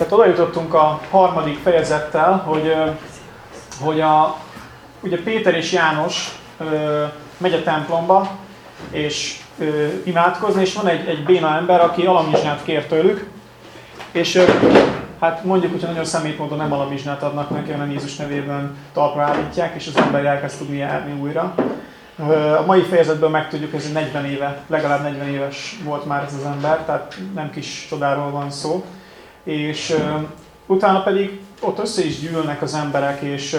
Tehát oda jutottunk a harmadik fejezettel, hogy, hogy a, ugye Péter és János megy a templomba, és imádkozni, és van egy, egy béna ember, aki alamizsnát kér tőlük, és hát mondjuk, hogyha nagyon szemét módon nem alamizsnát adnak neki, hanem Jézus nevében talpra állítják, és az ember elkezd tudni járni újra. A mai fejezetből megtudjuk, hogy ez 40 éve, legalább 40 éves volt már ez az ember, tehát nem kis csodáról van szó. És utána pedig ott össze is gyűlnek az emberek, és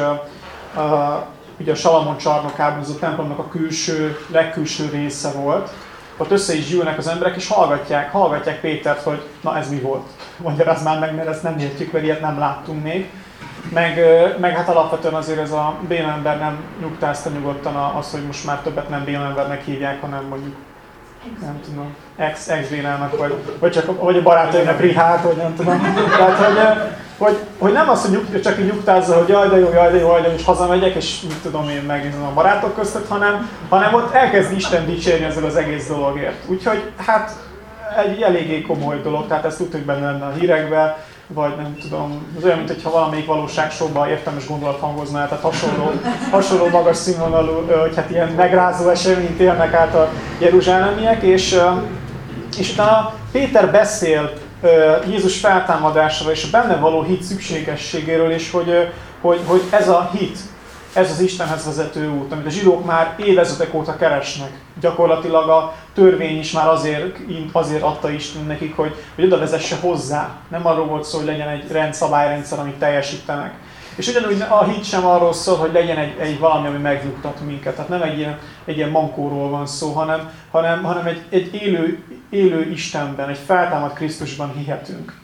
uh, ugye a Salamon csarnokában, ez a templomnak a külső, legkülső része volt, ott össze is gyűlnek az emberek, és hallgatják, hallgatják Pétert, hogy na ez mi volt. Magyarázd már meg, mert ezt nem értjük, mert ilyet nem láttunk még. Meg, meg hát alapvetően azért ez a bélember nem nyugtázta nyugodtan az, hogy most már többet nem bélembernek hívják, hanem mondjuk nem tudom, ex, ex vagy, vagy, csak, vagy a barátainak Rihát, vagy nem tudom. Tehát, hogy, hogy, hogy nem az, hogy nyug, csak így nyugtázza, hogy jaj, de jó, jaj, de jó, jaj, de és hazamegyek, és mit tudom én megnézem a barátok között, hanem, hanem ott elkezd Isten dicsérni ezzel az egész dologért. Úgyhogy hát egy eléggé komoly dolog, tehát ezt tudtuk benne lenne a hírekben, vagy nem tudom, az olyan, mintha valamelyik valóságsóban értelmes gondolat hangozna tehát hasonló, hasonló magas színvonalú, hogy hát ilyen megrázó eseményt élnek át a jeruzsálemiek, és, és utána Péter beszél Jézus feltámadásra és a benne való hit szükségességéről, és hogy, hogy, hogy ez a hit, ez az Istenhez vezető út, amit a zsidók már évezetek óta keresnek. Gyakorlatilag a törvény is már azért, azért adta Isten nekik, hogy, hogy oda vezesse hozzá. Nem arról volt szó, hogy legyen egy rend, szabályrendszer, amit teljesítenek. És ugyanúgy a hit sem arról szól, hogy legyen egy, egy valami, ami megnyugtat minket. Tehát nem egy ilyen, egy ilyen mankóról van szó, hanem, hanem, hanem egy, egy élő, élő Istenben, egy feltámad Krisztusban hihetünk.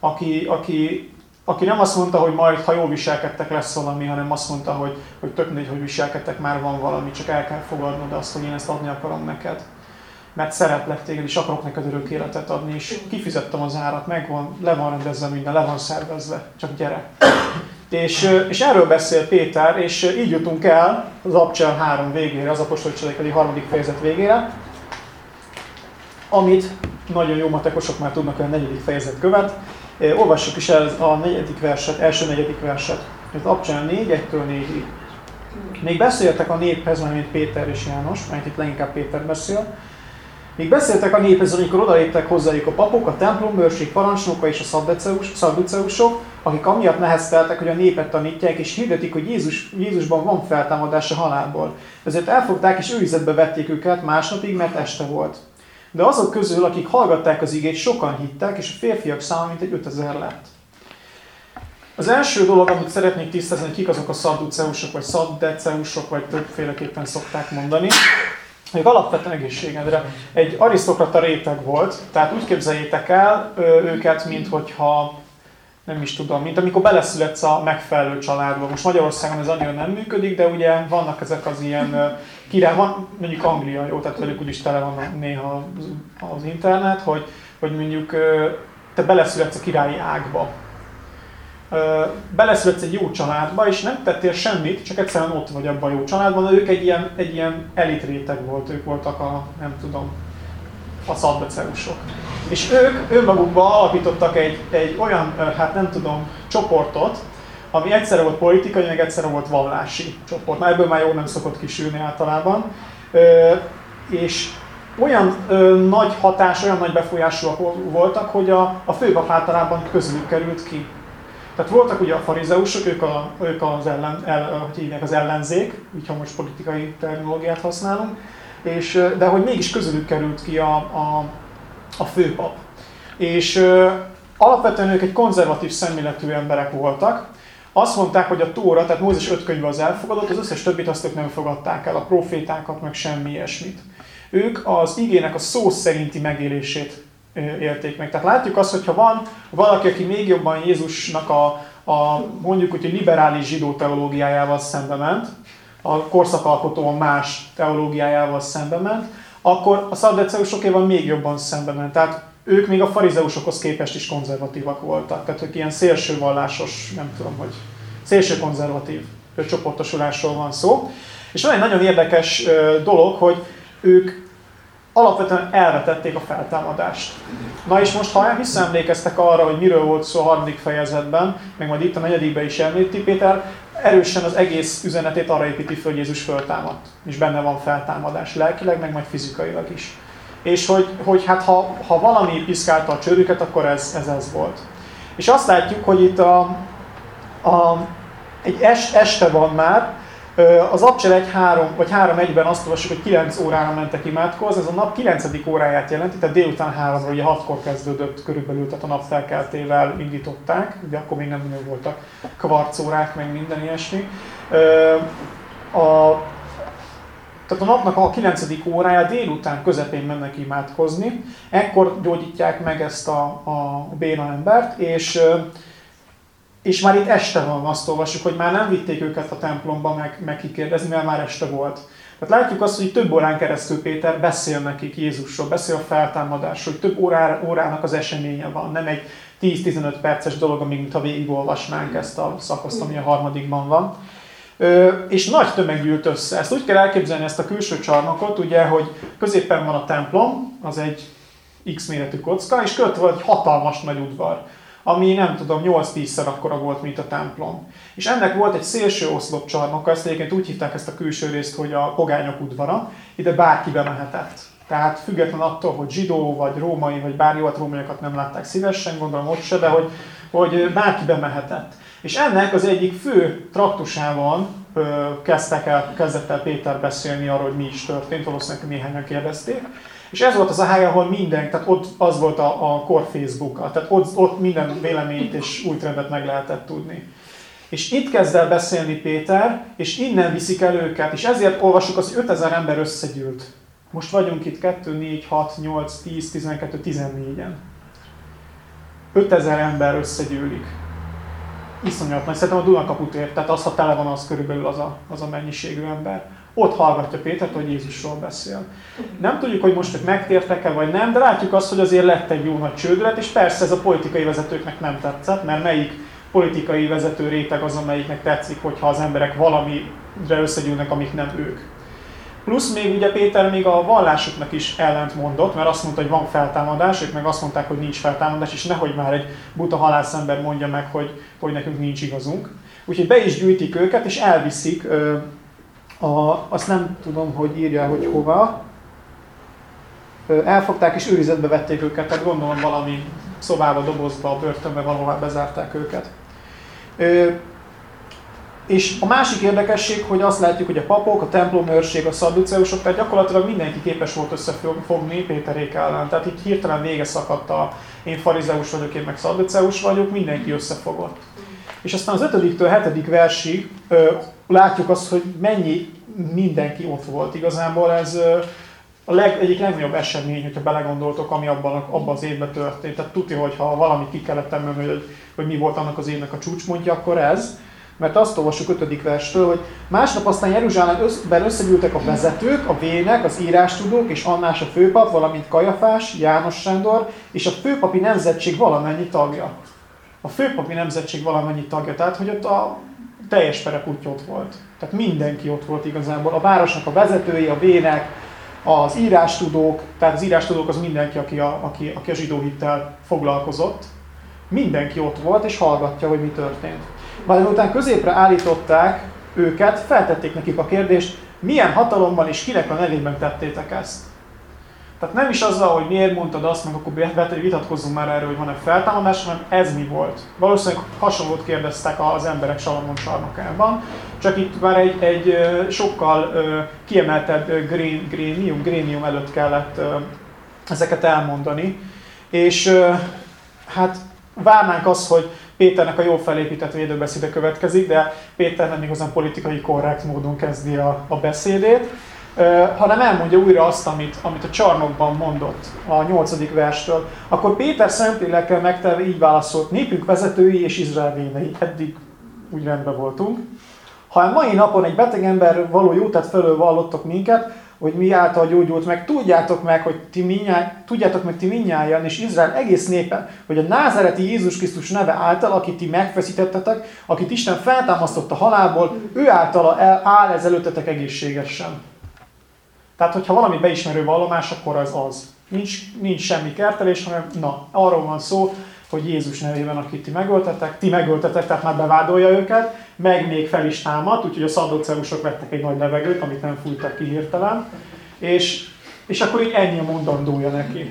Aki, aki aki nem azt mondta, hogy majd, ha jól viselkedtek, lesz valami, hanem azt mondta, hogy, hogy tök mindegy, hogy viselkedtek, már van valami, csak el kell fogadnod azt, hogy én ezt adni akarom neked. Mert szeretlek téged, és akarok neked örök életet adni, és kifizettem az árat, megvan, le van rendezve minden, le van szervezve, csak gyere. És, és erről beszél Péter, és így jutunk el az Abcsel 3 végére, az apostoli cselekedő harmadik fejezet végére, amit nagyon jó matekosok már tudnak, hogy a negyedik fejezet követ, Olvassuk is el a negyedik verset, első negyedik verset. Ez Abcsán 4, 1-től 4-ig. Még beszéltek a néphez, mint Péter és János, mert itt leginkább Péter beszél. Még beszéltek a néphez, amikor odaléptek hozzájuk a papok, a templombőrség parancsnoka és a szadduceusok, akik amiatt nehezteltek, hogy a népet tanítják, és hirdetik, hogy Jézus, Jézusban van feltámadás a halálból. Ezért elfogták és őrizetbe vették őket másnapig, mert este volt. De azok közül, akik hallgatták az igét, sokan hittek, és a férfiak száma mint egy 5000 lett. Az első dolog, amit szeretnék tisztázni, kik azok a szadduceusok, vagy szaddeceusok, vagy többféleképpen szokták mondani, hogy alapvetően egészségedre egy arisztokrata réteg volt, tehát úgy képzeljétek el őket, mint hogyha nem is tudom, mint amikor beleszületsz a megfelelő családba. Most Magyarországon ez annyira nem működik, de ugye vannak ezek az ilyen király, mondjuk Anglia, jó, tehát velük úgyis tele van néha az, az internet, hogy, hogy mondjuk te beleszületsz a királyi ágba. Beleszületsz egy jó családba, és nem tettél semmit, csak egyszerűen ott vagy abban a jó családban, de ők egy ilyen, egy ilyen elit réteg volt, ők voltak a, nem tudom, a szadbeceusok. És ők önmagukban alapítottak egy, egy olyan, hát nem tudom, csoportot, ami egyszerre volt politikai, meg egyszerre volt vallási csoport. Már ebből már jó nem szokott kisülni általában. És olyan ö, nagy hatás, olyan nagy befolyásúak voltak, hogy a, a főpap általában közülük került ki. Tehát voltak ugye a farizeusok, ők, a, ők az, ellen, el, hogy hívják, az ellenzék, úgy ha most politikai terminológiát használunk, és, de hogy mégis közülük került ki a, a, a főpap. És ö, alapvetően ők egy konzervatív szemléletű emberek voltak, azt mondták, hogy a Tóra, tehát Mózes öt könyve az elfogadott, az összes többit azt ők nem fogadták el, a profétákat, meg semmi ilyesmit. Ők az igének a szó szerinti megélését élték meg. Tehát látjuk azt, hogyha van valaki, aki még jobban Jézusnak a, a mondjuk hogy liberális zsidó teológiájával szembe ment, a korszakalkotóan más teológiájával szembe ment, akkor a szaddeceusokéval még jobban szembe ment. Tehát ők még a farizeusokhoz képest is konzervatívak voltak. Tehát ők ilyen szélső vallásos, nem tudom, hogy szélső konzervatív csoportosulásról van szó. És van egy nagyon érdekes dolog, hogy ők alapvetően elvetették a feltámadást. Na és most, ha visszaemlékeztek arra, hogy miről volt szó a harmadik fejezetben, meg majd itt a negyedikben is említi Péter, erősen az egész üzenetét arra építi föl, hogy Jézus föltámadt. És benne van feltámadás lelkileg, meg majd fizikailag is. És hogy, hogy hát ha, ha valami piszkálta a csőrüket, akkor ez, ez ez volt. És azt látjuk, hogy itt a, a, egy est, este van már, az Abcsel 1 3 vagy 3 1-ben azt olvassuk, hogy 9 órára mentek imádkozni, ez a nap 9. óráját jelenti, tehát délután 3 ugye 6-kor kezdődött körülbelül, tehát a nap felkeltével indították, ugye akkor még nem nagyon voltak kvarcórák, meg minden ilyesmi. A, tehát a napnak a 9. órája délután közepén mennek imádkozni, ekkor gyógyítják meg ezt a, a béna embert, és és már itt este van, azt olvassuk, hogy már nem vitték őket a templomba meg, meg kikérdezni, mert már este volt. Tehát látjuk azt, hogy több órán keresztül Péter beszél nekik Jézusról, beszél a feltámadásról, hogy több órá, órának az eseménye van, nem egy 10-15 perces dolog, amíg mintha végigolvasnánk ezt a szakaszt, ami a harmadikban van. Ö, és nagy tömeg gyűlt össze. Ezt úgy kell elképzelni, ezt a külső csarnokot, ugye, hogy középen van a templom, az egy X méretű kocka, és körülött van egy hatalmas nagy udvar ami nem tudom, 8-10-szer akkora volt, mint a templom. És ennek volt egy szélső oszlopcsarnoka, ezt egyébként úgy hívták ezt a külső részt, hogy a pogányok udvara, ide bárki bemehetett. Tehát független attól, hogy zsidó, vagy római, vagy bár jó, rómaiakat nem látták szívesen, gondolom ott se, de hogy, hogy bárki bemehetett. És ennek az egyik fő traktusában ö, kezdtek el, kezdett el Péter beszélni arról, hogy mi is történt, valószínűleg néhányan kérdezték. És ez volt az a hely, ahol minden, tehát ott az volt a, a kor facebook tehát ott, ott minden véleményt és új trendet meg lehetett tudni. És itt kezd el beszélni Péter, és innen viszik el őket, és ezért olvassuk azt, hogy 5000 ember összegyűlt. Most vagyunk itt 2, 4, 6, 8, 10, 12, 14-en. 5000 ember összegyűlik. Iszonyat nagy. Szerintem a Dunakaput ért, tehát az, ha tele van, az körülbelül az a, az a mennyiségű ember ott hallgatja Pétert, hogy Jézusról beszél. Nem tudjuk, hogy most ők megtértek-e vagy nem, de látjuk azt, hogy azért lett egy jó nagy csődület, és persze ez a politikai vezetőknek nem tetszett, mert melyik politikai vezető réteg az, amelyiknek tetszik, hogyha az emberek valamire összegyűlnek, amik nem ők. Plusz még ugye Péter még a vallásuknak is ellent mondott, mert azt mondta, hogy van feltámadás, ők meg azt mondták, hogy nincs feltámadás, és nehogy már egy buta halászember mondja meg, hogy, hogy nekünk nincs igazunk. Úgyhogy be is gyűjtik őket, és elviszik a, azt nem tudom, hogy írja, hogy hova. Elfogták és őrizetbe vették őket, tehát gondolom valami szobába, dobozba, börtönbe valahová bezárták őket. És a másik érdekesség, hogy azt látjuk, hogy a papok, a templomőrség, a szadduceusok, tehát gyakorlatilag mindenki képes volt összefogni Péterék ellen. Tehát itt hirtelen vége szakadt a én farizeus vagyok, én meg szadduceus vagyok, mindenki összefogott. És aztán az 5-től 7. versig ö, látjuk azt, hogy mennyi mindenki ott volt. Igazából ez ö, a leg, egyik legnagyobb esemény, hogyha belegondoltok, ami abban, abban az évben történt. Tehát tudja, hogy ha valamit ki kellett emelni, hogy, hogy mi volt annak az évnek a csúcspontja, akkor ez. Mert azt olvassuk 5. verstől, hogy másnap aztán Jeruzsálemben összegyűltek a vezetők, a vének, az írástudók és Annás a főpap, valamint Kajafás, János Sándor és a főpapi nemzetség valamennyi tagja a főpapi nemzetség valamennyi tagja, tehát hogy ott a teljes pereputty ott volt. Tehát mindenki ott volt igazából. A városnak a vezetői, a vének, az írástudók, tehát az írástudók az mindenki, aki a, aki, aki a zsidó hittel foglalkozott. Mindenki ott volt, és hallgatja, hogy mi történt. Majd után középre állították őket, feltették nekik a kérdést, milyen hatalommal és kinek a nevében tettétek ezt. Tehát nem is azzal, hogy miért mondtad azt, meg akkor vitatkozzunk már erről, hogy van-e feltámadás, hanem ez mi volt. Valószínűleg hasonlót kérdeztek az emberek Salamon csarnokában, csak itt már egy, egy sokkal kiemeltebb grémium, grémium előtt kellett ezeket elmondani. És hát várnánk azt, hogy Péternek a jó felépített védőbeszéde következik, de Péter nem igazán politikai korrekt módon kezdi a, a beszédét hanem elmondja újra azt, amit, amit a csarnokban mondott a nyolcadik verstől. Akkor Péter Szentlélekkel megtelve így válaszolt, népünk vezetői és Izrael vénei. Eddig úgy rendben voltunk. Ha a mai napon egy beteg ember való jótát felől vallottok minket, hogy mi által gyógyult meg, tudjátok meg, hogy ti minnyáj, tudjátok meg ti minnyáján, és Izrael egész népen, hogy a názereti Jézus Krisztus neve által, akit ti megfeszítettetek, akit Isten feltámasztott a halálból, ő által áll ez előttetek egészségesen. Tehát, hogyha valami beismerő vallomás, akkor az az. Nincs, nincs semmi kertelés, hanem na, arról van szó, hogy Jézus nevében, akit ti megöltetek, ti megöltetek, tehát már bevádolja őket, meg még fel is támad, úgyhogy a szaddoceusok vettek egy nagy levegőt, amit nem fújtak ki hirtelen, és, és akkor így ennyi a mondandója neki.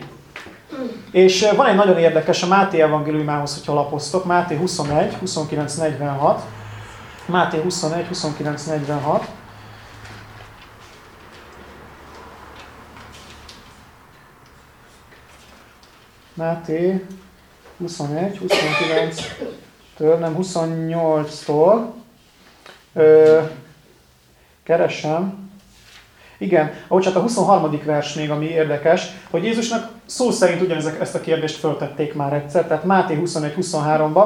És van egy nagyon érdekes a Máté evangéliumához, hogyha lapoztok, Máté 21, 29, 46. Máté 21, 29, 46. Máté 21, 29-től, nem 28-tól. Ö, keresem. Igen, ahogy csak a 23. vers még, ami érdekes, hogy Jézusnak szó szerint ugyanezek ezt a kérdést föltették már egyszer, tehát Máté 21-23-ba,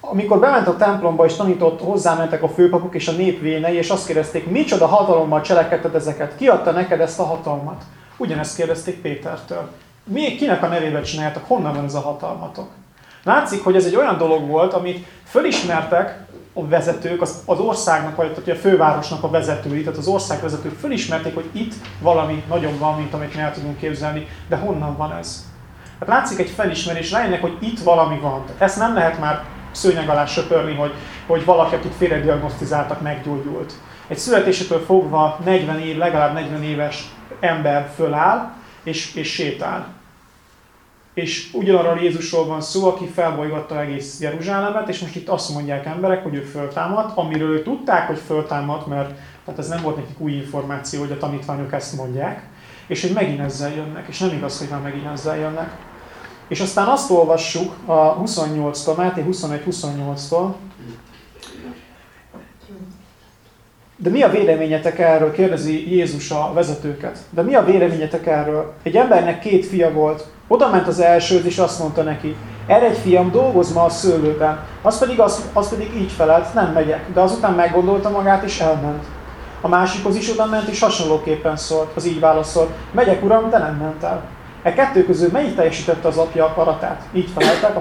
amikor bement a templomba és tanított, hozzámentek a főpapok és a nép vénei, és azt kérdezték, micsoda hatalommal cselekedted ezeket, ki adta neked ezt a hatalmat? Ugyanezt kérdezték Pétertől. Mi, kinek a nevében csináljátok, honnan van ez a hatalmatok? Látszik, hogy ez egy olyan dolog volt, amit fölismertek a vezetők, az, az országnak, vagy a fővárosnak a vezetői, tehát az ország vezetők fölismerték, hogy itt valami nagyon van, mint amit mi el tudunk képzelni, de honnan van ez? Hát látszik egy felismerés, rájönnek, hogy itt valami van. Ezt nem lehet már szőnyeg alá söpörni, hogy, hogy valaki, akit félrediagnosztizáltak, meggyógyult. Egy születésétől fogva 40 év, legalább 40 éves ember föláll, és, és sétál. És ugyanarról Jézusról van szó, aki felbolygatta egész Jeruzsálemet, és most itt azt mondják emberek, hogy ő föltámadt, amiről tudták, hogy föltámadt, mert tehát ez nem volt nekik új információ, hogy a tanítványok ezt mondják, és hogy megint ezzel jönnek, és nem igaz, hogy már megint ezzel jönnek. És aztán azt olvassuk a 28-tól, Máté 21-28-tól, De mi a véleményetek erről? Kérdezi Jézus a vezetőket. De mi a véleményetek erről? Egy embernek két fia volt. Oda ment az elsőt, és azt mondta neki, egy fiam, dolgozz ma a szőlőben. Az pedig, az, az pedig így felelt, nem megyek. De azután meggondolta magát, és elment. A másikhoz is oda ment, és hasonlóképpen szólt. Az így válaszolt, megyek uram, de nem ment el. E kettő közül melyik teljesítette az apja akaratát? Így feleltek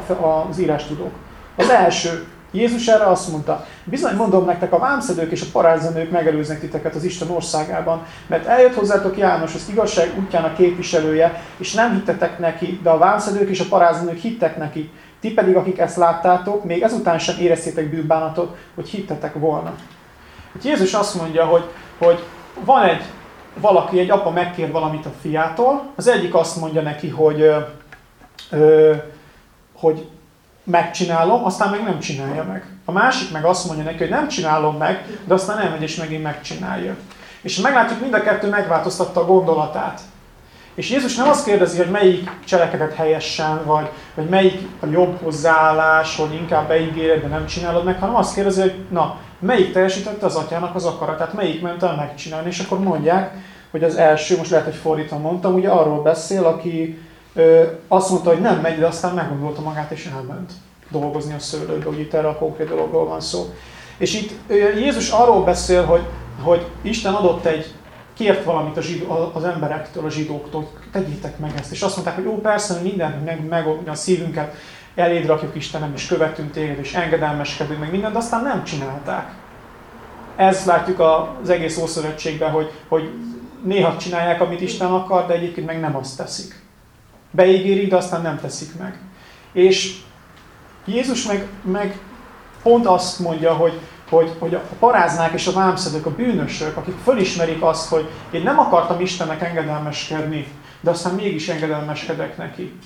az írás tudók. Az első, Jézus erre azt mondta, bizony mondom nektek, a vámszedők és a parázzenők megelőznek titeket az Isten országában, mert eljött hozzátok János, az igazság útjának képviselője, és nem hittetek neki, de a vámszedők és a parázzenők hittek neki. Ti pedig, akik ezt láttátok, még ezután sem éreztétek bűnbánatot, hogy hittetek volna. Hát Jézus azt mondja, hogy, hogy van egy valaki, egy apa megkér valamit a fiától, az egyik azt mondja neki, hogy, ö, ö, hogy megcsinálom, aztán meg nem csinálja meg. A másik meg azt mondja neki, hogy nem csinálom meg, de aztán elmegy és megint megcsinálja. És meglátjuk, mind a kettő megváltoztatta a gondolatát. És Jézus nem azt kérdezi, hogy melyik cselekedet helyesen, vagy, vagy melyik a jobb hozzáállás, hogy inkább beígéred, de nem csinálod meg, hanem azt kérdezi, hogy na, melyik teljesítette az atyának az akaratát, melyik ment el megcsinálni, és akkor mondják, hogy az első, most lehet, hogy fordítva mondtam, ugye arról beszél, aki ö, azt mondta, hogy nem megy, de aztán meggondolta magát, és elment dolgozni a szőlőbe, hogy itt erre a konkrét dologról van szó. És itt Jézus arról beszél, hogy, hogy Isten adott egy, kért valamit a zsidó, az emberektől, a zsidóktól, tegyétek meg ezt. És azt mondták, hogy ó, persze, hogy mindent, meg, meg a szívünket eléd rakjuk Istenem, és követünk téged, és engedelmeskedünk, meg mindent, de aztán nem csinálták. Ezt látjuk az egész Ószövetségben, hogy, hogy néha csinálják, amit Isten akar, de egyébként meg nem azt teszik. Beígérik, de aztán nem teszik meg. És Jézus meg, meg pont azt mondja, hogy, hogy, hogy a paráznák és a vámszedők, a bűnösök, akik fölismerik azt, hogy én nem akartam Istennek engedelmeskedni, de aztán mégis engedelmeskedek neki.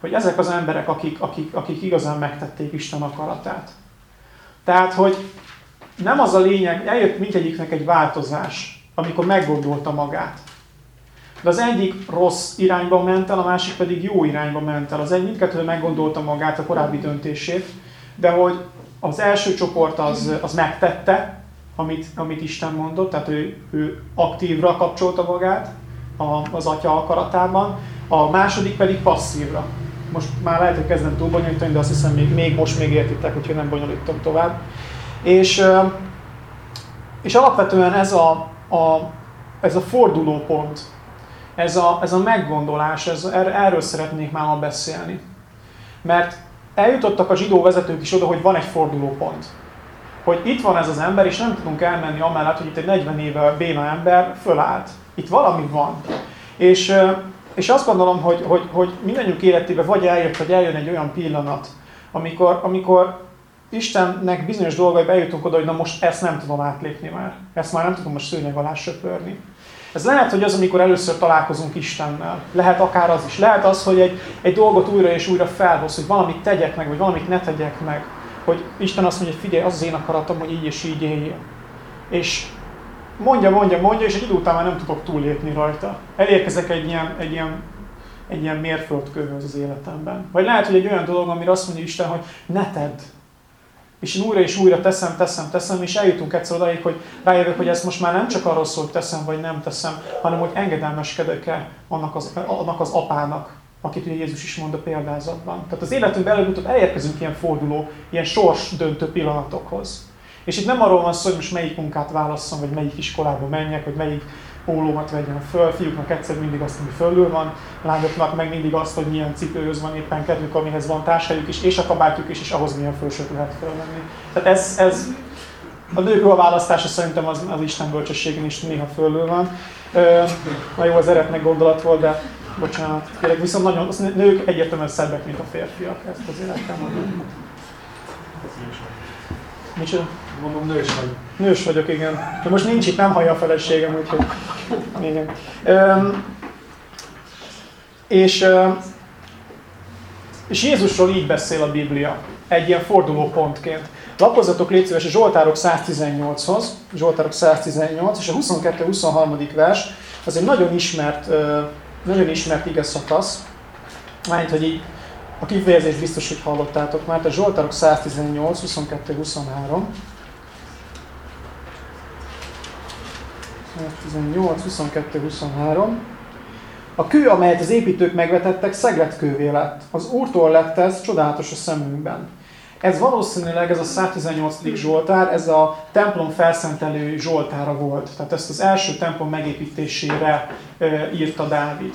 Hogy ezek az emberek, akik, akik, akik igazán megtették Isten akaratát. Tehát, hogy nem az a lényeg, eljött mindegyiknek egy változás, amikor meggondolta magát. De az egyik rossz irányba ment el, a másik pedig jó irányba ment el. Az egy mindkettő meggondolta magát a korábbi döntését, de hogy az első csoport az, az megtette, amit, amit Isten mondott, tehát ő, ő aktívra kapcsolta magát az atya akaratában, a második pedig passzívra. Most már lehet, hogy kezdem túl bonyolítani, de azt hiszem még, még most még értitek, hogyha nem bonyolítom tovább. És, és alapvetően ez a, a, ez a fordulópont, ez a, ez a meggondolás, ez, er, erről szeretnék már ma beszélni. Mert eljutottak a zsidó vezetők is oda, hogy van egy fordulópont. Hogy itt van ez az ember, és nem tudunk elmenni amellett, hogy itt egy 40 éve béna ember fölállt. Itt valami van. És, és azt gondolom, hogy, hogy, hogy mindannyiunk életében vagy eljött, vagy eljön egy olyan pillanat, amikor, amikor Istennek bizonyos dolgai bejutunk oda, hogy na most ezt nem tudom átlépni már. Ezt már nem tudom most szőnyeg alá söpörni. Ez lehet, hogy az, amikor először találkozunk Istennel. Lehet akár az is. Lehet az, hogy egy, egy dolgot újra és újra felhoz, hogy valamit tegyek meg, vagy valamit ne tegyek meg. Hogy Isten azt mondja, hogy figyelj, az az én akaratom, hogy így és így éljél. És mondja, mondja, mondja, és egy idő után már nem tudok túllépni rajta. Elérkezek egy ilyen, egy ilyen, egy ilyen mérföldkőhöz az életemben. Vagy lehet, hogy egy olyan dolog, amire azt mondja Isten, hogy ne tedd, és én újra és újra teszem, teszem, teszem, és eljutunk egyszer odaig, hogy rájövök, hogy ez most már nem csak arról szól, hogy teszem vagy nem teszem, hanem hogy engedelmeskedek-e annak az, annak az apának, akit ugye Jézus is mond a példázatban. Tehát az életünkben előbb-utóbb elérkezünk ilyen forduló, ilyen sors döntő pillanatokhoz. És itt nem arról van szó, hogy most melyik munkát válasszam, vagy melyik iskolába menjek, vagy melyik pólómat vegyen föl, fiúknak egyszer mindig azt, ami fölül van, lányoknak meg mindig azt, hogy milyen cipőhöz van éppen kedvük, amihez van társajuk is, és a kabátjuk is, és ahhoz milyen fölsőt lehet fölvenni. Tehát ez, ez a nők a választása szerintem az, az Isten bölcsességen is néha fölül van. na jó, az eretnek gondolat volt, de bocsánat, kérlek, viszont nagyon, az nők egyértelműen szebbek, mint a férfiak, ezt azért el kell mondani. Micsoda? Mondom, nős vagy. Nős vagyok, igen. De most nincs itt, nem hallja a feleségem, úgyhogy igen. Üm, és, és Jézusról így beszél a Biblia, egy ilyen fordulópontként. Lapozzatok légy szíves a Zsoltárok 118-hoz, Zsoltárok 118, és a 22-23. vers, az egy nagyon ismert, nagyon ismert ige szakasz, Mármint, hogy így a kifejezést biztos, hogy hallottátok már, a Zsoltárok 118, 22-23. 18, 22, 23. A kő, amelyet az építők megvetettek, szegletkővé lett. Az Úrtól lett ez, csodálatos a szemünkben. Ez valószínűleg, ez a 118. Zsoltár, ez a templom felszentelő Zsoltára volt. Tehát ezt az első templom megépítésére e, írta Dávid.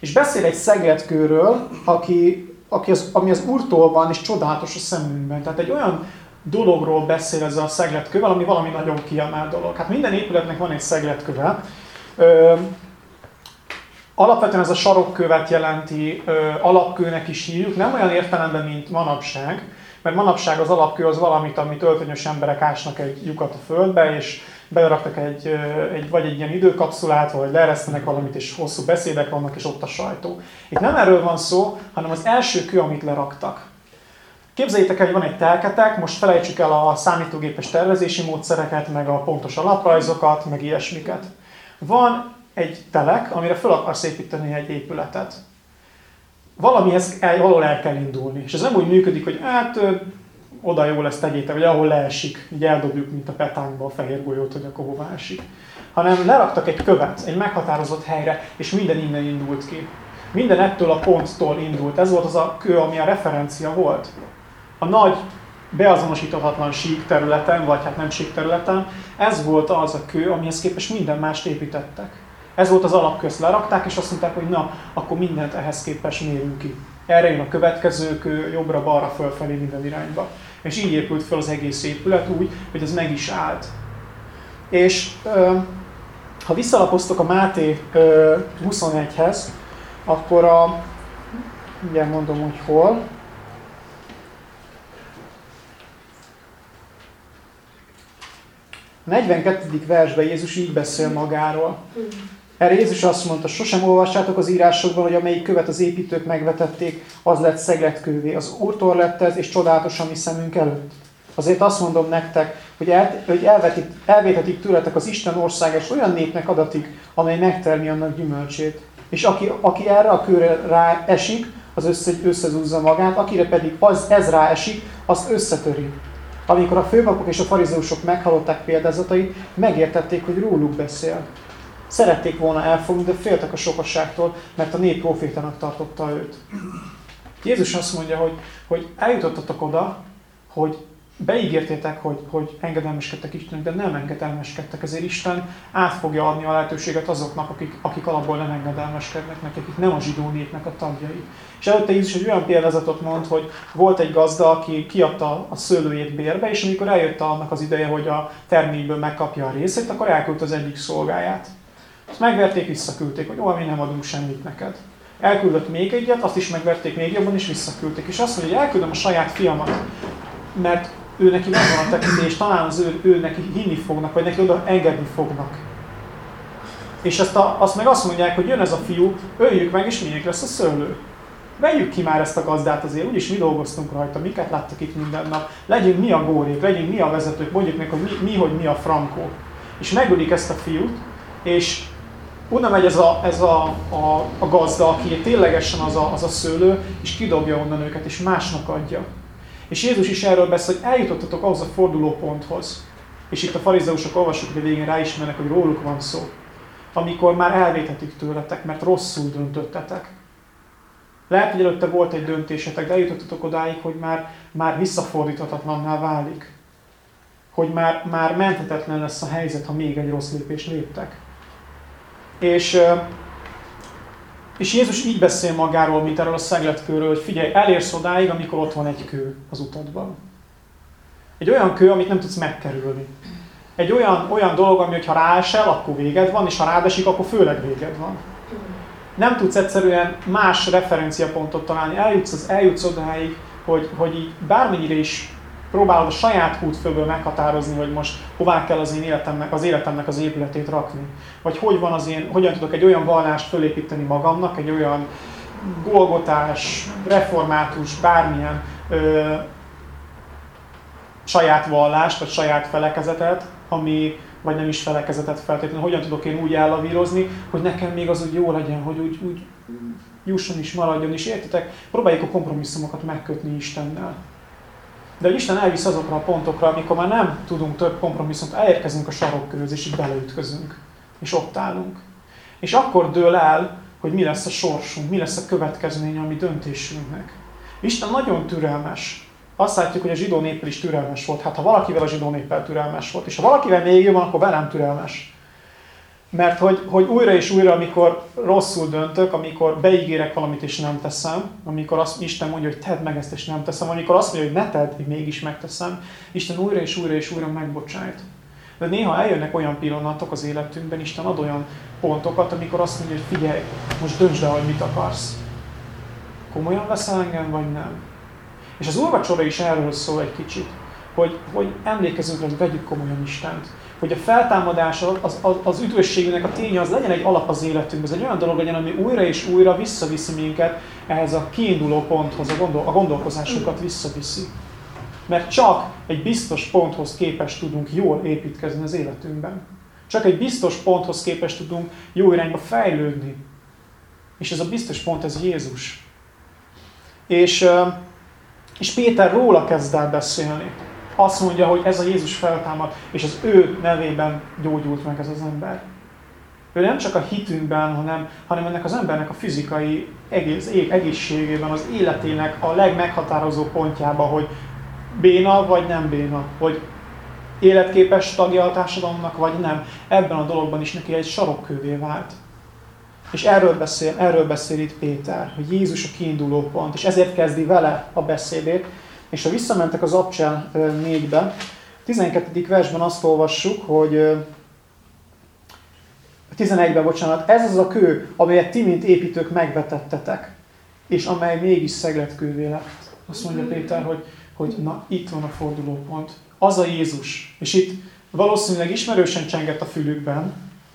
És beszél egy szegletkőről, aki, aki az, ami az Úrtól van, és csodálatos a szemünkben. Tehát egy olyan dologról beszél ez a szegletköve, ami valami nagyon kiemelt dolog. Hát minden épületnek van egy szegletköve. Ö, alapvetően ez a sarokkövet jelenti, ö, alapkőnek is hívjuk, nem olyan értelemben, mint manapság, mert manapság az alapkő az valamit, amit öltönyös emberek ásnak egy lyukat a földbe, és beleraktak egy, egy, vagy egy ilyen időkapszulát, vagy leeresztenek valamit, és hosszú beszédek vannak, és ott a sajtó. Itt nem erről van szó, hanem az első kő, amit leraktak. Képzeljétek el, hogy van egy telketek, most felejtsük el a számítógépes tervezési módszereket, meg a pontos alaprajzokat, meg ilyesmiket. Van egy telek, amire fel akarsz építeni egy épületet. Valamihez el, valahol el kell indulni. És ez nem úgy működik, hogy hát oda jó lesz tegyétek, vagy ahol leesik, így eldobjuk, mint a petánkba a fehér golyót, hogy akkor hova esik. Hanem leraktak egy követ, egy meghatározott helyre, és minden innen indult ki. Minden ettől a ponttól indult. Ez volt az a kő, ami a referencia volt a nagy beazonosíthatatlan sík területen, vagy hát nem sík területen, ez volt az a kő, amihez képest minden mást építettek. Ez volt az alapközt lerakták, és azt mondták, hogy na, akkor mindent ehhez képest mérünk ki. Erre jön a következő kő, jobbra-balra, fölfelé, minden irányba. És így épült fel az egész épület úgy, hogy ez meg is állt. És ha visszalapoztok a Máté 21-hez, akkor a, ugye mondom, hogy hol, 42. versben Jézus így beszél magáról. Erre Jézus azt mondta, sosem olvassátok az írásokban, hogy amelyik követ az építők megvetették, az lett szegletkővé. Az Úrtól lett ez, és csodálatos a mi szemünk előtt. Azért azt mondom nektek, hogy, el, hogy elvetik, elvétetik tőletek az Isten ország, és olyan népnek adatik, amely megtermi annak gyümölcsét. És aki, aki erre a kőre rá esik, az össze, összezúzza magát, akire pedig az, ez rá esik, azt összetöri. Amikor a főpapok és a farizeusok meghallották példázatait, megértették, hogy róluk beszél. Szerették volna elfogni, de féltek a sokasságtól, mert a nép profétának tartotta őt. Jézus azt mondja, hogy, hogy eljutottatok oda, hogy beígértétek, hogy, hogy engedelmeskedtek Istennek, de nem engedelmeskedtek. Ezért Isten át fogja adni a lehetőséget azoknak, akik, akik alapból nem engedelmeskednek nekik, akik nem a zsidó népnek a tagjai. És előtte Jézus egy olyan példázatot mond, hogy volt egy gazda, aki kiadta a szőlőjét bérbe, és amikor eljött annak az ideje, hogy a terményből megkapja a részét, akkor elküldte az egyik szolgáját Azt megverték, visszaküldték, hogy ó, mi nem adunk semmit neked. Elküldött még egyet, azt is megverték még jobban, és visszaküldték. És azt mondja, hogy elküldöm a saját fiamat, mert ő neki megvan a tekintés, talán az ő, ő neki hinni fognak, vagy neki oda engedni fognak. És azt, a, azt meg azt mondják, hogy jön ez a fiú, öljük meg, és miénk lesz a szőlő. Vegyük ki már ezt a gazdát azért, úgyis mi dolgoztunk rajta, miket láttak itt minden nap. Legyünk mi a górék, legyünk mi a vezetők, mondjuk meg, hogy mi, mi hogy mi a frankó. És megölik ezt a fiút, és oda megy ez a, ez a, a, a gazda, aki ténylegesen az a, az a szőlő, és kidobja onnan őket, és másnak adja. És Jézus is erről beszél, hogy eljutottatok ahhoz a fordulóponthoz. És itt a farizeusok olvasjuk, hogy végén ráismernek, hogy róluk van szó. Amikor már elvétetik tőletek, mert rosszul döntöttetek. Lehet, hogy előtte volt egy döntésetek, de eljutottatok odáig, hogy már, már visszafordíthatatlanná válik. Hogy már, már menthetetlen lesz a helyzet, ha még egy rossz lépést léptek. És, és Jézus így beszél magáról, mint erről a szegletkőről, hogy figyelj, elérsz odáig, amikor ott van egy kő az utadban. Egy olyan kő, amit nem tudsz megkerülni. Egy olyan, olyan dolog, ami, hogyha ráesel, akkor véged van, és ha rádesik, akkor főleg véged van. Nem tudsz egyszerűen más referenciapontot találni. Eljutsz, az, eljutsz odáig, hogy, hogy így bármennyire is próbálod a saját útfőből meghatározni, hogy most hová kell az én életemnek, az életemnek az épületét rakni. Vagy hogy van az én, hogyan tudok egy olyan vallást fölépíteni magamnak, egy olyan golgotás, református, bármilyen ö, saját vallást, vagy saját felekezetet, ami, vagy nem is felekezetet feltétlenül, hogyan tudok én úgy ellavírozni, hogy nekem még az úgy jó legyen, hogy úgy, úgy jusson is, maradjon is, értitek? Próbáljuk a kompromisszumokat megkötni Istennel. De Isten elvisz azokra a pontokra, amikor már nem tudunk több kompromisszumot, elérkezünk a sarokkörhöz, és így beleütközünk, és ott állunk. És akkor dől el, hogy mi lesz a sorsunk, mi lesz a következménye a mi döntésünknek. Isten nagyon türelmes. Azt látjuk, hogy a zsidó néppel is türelmes volt. Hát ha valakivel a zsidó néppel türelmes volt, és ha valakivel még jobban, akkor velem türelmes. Mert hogy, hogy újra és újra, amikor rosszul döntök, amikor beígérek valamit és nem teszem, amikor azt Isten mondja, hogy tedd meg ezt és nem teszem, amikor azt mondja, hogy ne tedd, én mégis megteszem, Isten újra és újra és újra megbocsájt. De néha eljönnek olyan pillanatok az életünkben, Isten ad olyan pontokat, amikor azt mondja, hogy figyelj, most döntsd el, hogy mit akarsz. Komolyan veszel engem, vagy nem? És az úrvacsora is erről szól egy kicsit, hogy, hogy emlékezünk hogy vegyük komolyan Istent hogy a feltámadás, az, az, az üdvösségünknek a ténye az legyen egy alap az életünkben. Ez egy olyan dolog legyen, ami újra és újra visszaviszi minket ehhez a kiinduló ponthoz, a, gondol, a gondolkozásunkat visszaviszi. Mert csak egy biztos ponthoz képes tudunk jól építkezni az életünkben. Csak egy biztos ponthoz képes tudunk jó irányba fejlődni. És ez a biztos pont, ez Jézus. És, és Péter róla kezd el beszélni azt mondja, hogy ez a Jézus feltámad, és az ő nevében gyógyult meg ez az ember. Ő nem csak a hitünkben, hanem, hanem ennek az embernek a fizikai egész, egészségében, az életének a legmeghatározó pontjában, hogy béna vagy nem béna, hogy életképes tagja a társadalomnak, vagy nem. Ebben a dologban is neki egy sarokkővé vált. És erről beszél, erről beszél itt Péter, hogy Jézus a kiinduló pont, és ezért kezdi vele a beszédét, és ha visszamentek az Abcsel 4-be, 12. versben azt olvassuk, hogy 11-ben, bocsánat, ez az a kő, amelyet ti, mint építők megvetettetek, és amely mégis szegletkővé lett. Azt mondja Péter, hogy, hogy na, itt van a fordulópont. Az a Jézus. És itt valószínűleg ismerősen csengett a fülükben,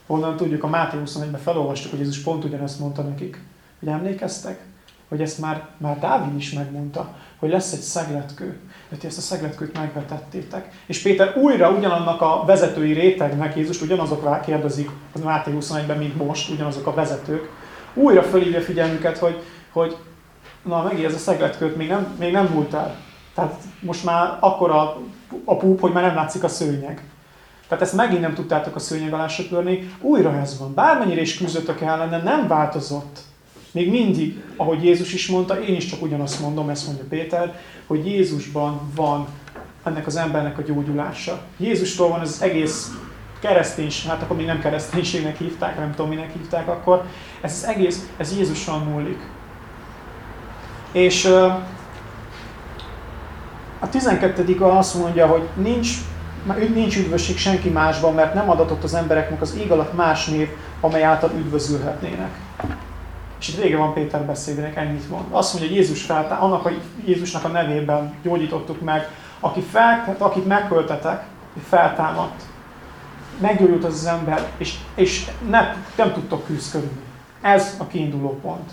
onnan tudjuk, a Máté 21-ben felolvastuk, hogy Jézus pont ugyanezt mondta nekik. Hogy emlékeztek? Hogy ezt már, már Dávid is megmondta hogy lesz egy szegletkő, de ti ezt a szegletkőt megvetettétek. És Péter újra ugyanannak a vezetői rétegnek, Jézus ugyanazokra kérdezik a Máté 21-ben, mint most, ugyanazok a vezetők, újra fölhívja figyelmüket, hogy, hogy na megint ez a szegletkőt még nem, még nem múlt el. Tehát most már akkora a púp, hogy már nem látszik a szőnyeg. Tehát ezt megint nem tudtátok a szőnyeg alá söpörni, újra ez van. Bármennyire is küzdötök ellene, nem változott. Még mindig, ahogy Jézus is mondta, én is csak ugyanazt mondom, ezt mondja Péter, hogy Jézusban van ennek az embernek a gyógyulása. Jézustól van az egész kereszténység, hát akkor még nem kereszténységnek hívták, nem tudom minek hívták akkor, ez az egész, ez Jézusról múlik. És a 12. azt mondja, hogy nincs, nincs üdvösség senki másban, mert nem adatott az embereknek az ég alatt más név, amely által üdvözülhetnének. És itt vége van Péter beszédének, ennyit mond. Azt mondja, hogy Jézus feltá, annak, hogy Jézusnak a nevében gyógyítottuk meg, aki fel, akit megköltetek, feltámadt, meggyógyult az az ember, és, és ne, nem tudtok küzdködni. Ez a kiinduló pont.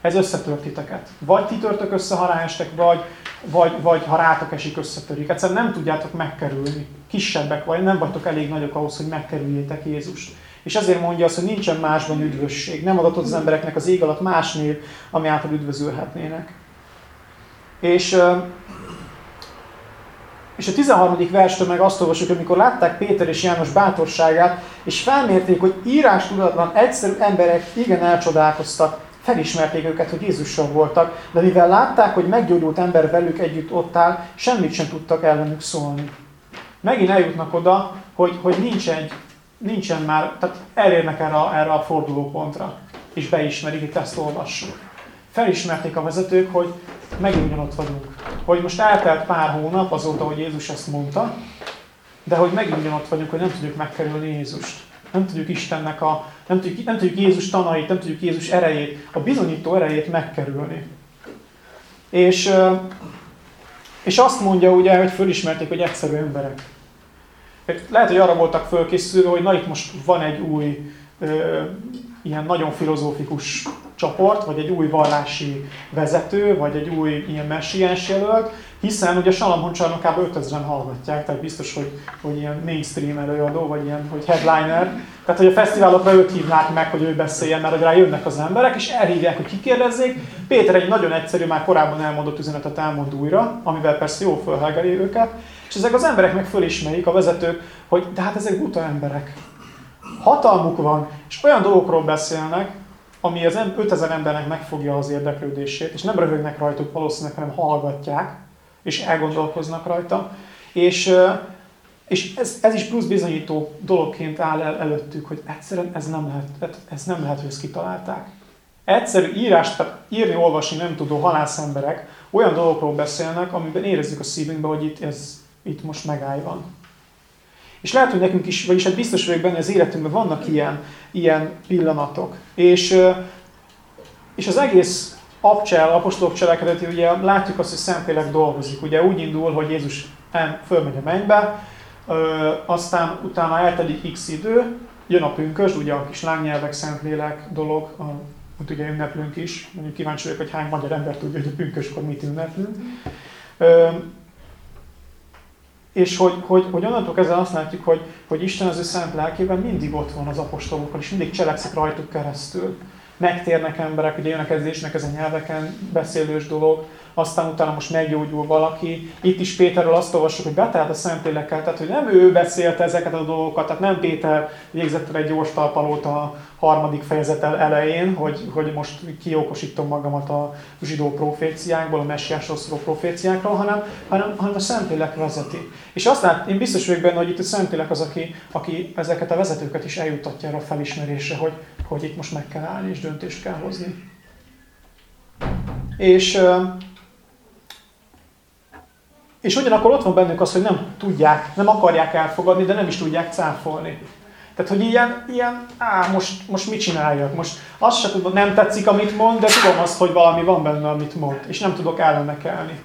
Ez összetört. Vagy ti törtök össze, ha ráestek, vagy, vagy, vagy ha rátok esik, összetörik. Egyszerűen nem tudjátok megkerülni. Kisebbek vagy, nem vagytok elég nagyok ahhoz, hogy megkerüljétek Jézust. És ezért mondja azt, hogy nincsen másban üdvösség. Nem adatott az embereknek az ég alatt más név, ami által üdvözülhetnének. És, és a 13. verstől meg azt olvasjuk, amikor látták Péter és János bátorságát, és felmérték, hogy írás tudatlan, egyszerű emberek igen elcsodálkoztak, felismerték őket, hogy Jézussal voltak, de mivel látták, hogy meggyógyult ember velük együtt ott áll, semmit sem tudtak ellenük szólni. Megint eljutnak oda, hogy, hogy nincs egy nincsen már, tehát elérnek erre, erre a fordulópontra, és beismerik, itt ezt olvassuk. Felismerték a vezetők, hogy megint ott vagyunk. Hogy most eltelt pár hónap azóta, hogy Jézus ezt mondta, de hogy megint ott vagyunk, hogy nem tudjuk megkerülni Jézust. Nem tudjuk Istennek a, nem tudjuk, nem tudjuk Jézus tanait, nem tudjuk Jézus erejét, a bizonyító erejét megkerülni. És, és azt mondja ugye, hogy fölismerték, hogy egyszerű emberek. Lehet, hogy arra voltak fölkészülve, hogy na itt most van egy új, ilyen nagyon filozófikus csoport, vagy egy új vallási vezető, vagy egy új ilyen messiáns jelölt, hiszen ugye Salamon csarnokában 5000-en hallgatják, tehát biztos, hogy, hogy ilyen mainstream előadó, vagy ilyen, hogy headliner. Tehát, hogy a fesztiválokra őt hívnák meg, hogy ő beszéljen, mert hogy rá jönnek az emberek, és elhívják, hogy kikérdezzék. Péter egy nagyon egyszerű, már korábban elmondott üzenetet elmond újra, amivel persze jó fölhágeli őket, és ezek az emberek meg fölismerik, a vezetők, hogy de hát ezek buta emberek. Hatalmuk van, és olyan dolgokról beszélnek, ami az 5000 embernek megfogja az érdeklődését, és nem röhögnek rajtuk valószínűleg, hanem hallgatják, és elgondolkoznak rajta. És, és ez, ez is plusz bizonyító dologként áll el előttük, hogy egyszerűen ez nem lehet, ez nem lehet, hogy ezt kitalálták. Egyszerű írást, tehát írni, olvasni nem tudó halász emberek olyan dolgokról beszélnek, amiben érezzük a szívünkbe, hogy itt ez itt most megáll van. És lehet, hogy nekünk is, vagyis hát biztos vagyok benne, az életünkben vannak ilyen, ilyen pillanatok. És, és az egész abcsel, apostolok cselekedeti, ugye látjuk azt, hogy Szentlélek dolgozik. Ugye úgy indul, hogy Jézus fölmegy a mennybe, aztán utána eltelik x idő, jön a pünkös, ugye a kis lángnyelvek, Szentlélek dolog, a, ugye ünneplünk is, mondjuk kíváncsi vagyok, hogy hány magyar ember tudja, hogy a pünköskor mit ünneplünk. És hogy, hogy, hogy onnantól kezdve azt látjuk, hogy, hogy Isten az ő szent lelkében mindig ott van az apostolokkal, és mindig cselekszik rajtuk keresztül. Megtérnek emberek, ugye jön a kezdésnek ez a nyelveken beszélős dolog, aztán utána most meggyógyul valaki. Itt is Péterről azt olvassuk, hogy betelt a Szentlélekkel, tehát hogy nem ő beszélte ezeket a dolgokat, tehát nem Péter végzett egy gyors talpalót a harmadik fejezet elején, hogy, hogy most kiokosítom magamat a zsidó proféciákból, a messiásról szóló proféciákról, hanem, hanem, hanem a Szentlélek vezeti. És azt én biztos vagyok benne, hogy itt a Szentlélek az, aki, aki ezeket a vezetőket is eljutatja erre a felismerésre, hogy, hogy itt most meg kell állni és döntést kell hozni. És és ugyanakkor ott van bennük az, hogy nem tudják, nem akarják elfogadni, de nem is tudják cáfolni. Tehát, hogy ilyen, ilyen á, most, most mit csináljak? Most azt se tudom, nem tetszik, amit mond, de tudom azt, hogy valami van benne, amit mond, és nem tudok ellenekelni.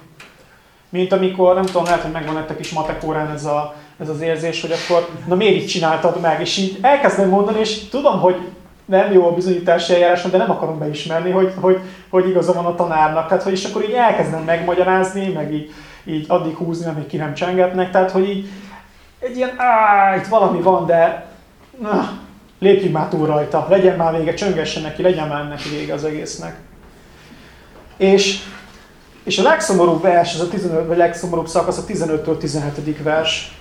Mint amikor, nem tudom, lehet, hogy megvan nektek is matekórán ez, a, ez az érzés, hogy akkor, na miért így csináltad meg? És így elkezdem mondani, és tudom, hogy nem jó a bizonyítási eljáráson, de nem akarom beismerni, hogy, hogy, hogy igaza van a tanárnak. Tehát, hogy és akkor így elkezdem megmagyarázni, meg így így addig húzni, amíg ki nem csengetnek. Tehát, hogy így egy ilyen, áh, itt valami van, de na, lépjünk már túl rajta, legyen már vége, csöngessen neki, legyen már neki vége az egésznek. És, és a legszomorúbb vers, ez a 15, vagy legszomorúbb szakasz a 15-től 17. vers.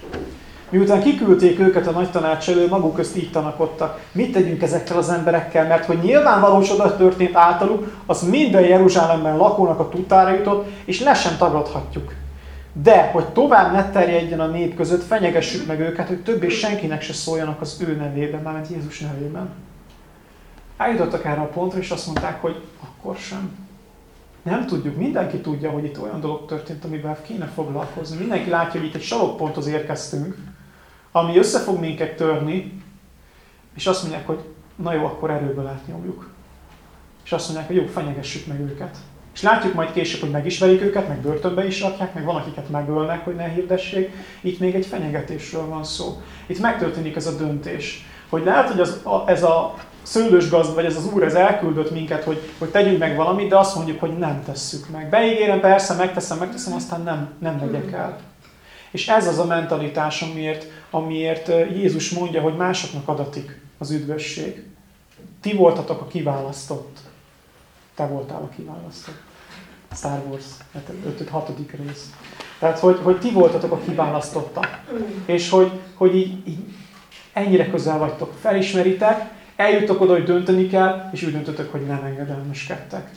Miután kiküldték őket a nagy tanács elő, maguk közt így tanakodtak. Mit tegyünk ezekkel az emberekkel? Mert hogy nyilvánvaló csoda történt általuk, az minden Jeruzsálemben lakónak a tutára jutott, és le sem tagadhatjuk. De, hogy tovább ne terjedjen a nép között, fenyegessük meg őket, hogy többé senkinek se szóljanak az ő nevében, mármint Jézus nevében. Eljutottak erre a pontra, és azt mondták, hogy akkor sem. Nem tudjuk, mindenki tudja, hogy itt olyan dolog történt, amivel kéne foglalkozni. Mindenki látja, hogy itt egy salokponthoz érkeztünk, ami össze fog minket törni, és azt mondják, hogy na jó, akkor erőből átnyomjuk. És azt mondják, hogy jó, fenyegessük meg őket. És látjuk majd később, hogy megismerik őket, meg börtönbe is rakják, meg van, akiket megölnek, hogy ne hirdessék. Itt még egy fenyegetésről van szó. Itt megtörténik ez a döntés. Hogy lehet, hogy az, a, ez a szőlős gazd, vagy ez az úr, ez elküldött minket, hogy, hogy tegyünk meg valamit, de azt mondjuk, hogy nem tesszük meg. Beígérem, persze, megteszem, megteszem, aztán nem, nem megyek el. És ez az a mentalitás, amiért, amiért Jézus mondja, hogy másoknak adatik az üdvösség. Ti voltatok a kiválasztott. Te voltál a kiválasztott. Star Wars, 5. 6. rész. Tehát, hogy, hogy ti voltatok a kiválasztotta. És hogy, hogy így, így ennyire közel vagytok, felismeritek, eljutok oda, hogy dönteni kell, és úgy döntötök, hogy nem engedelmeskedtek.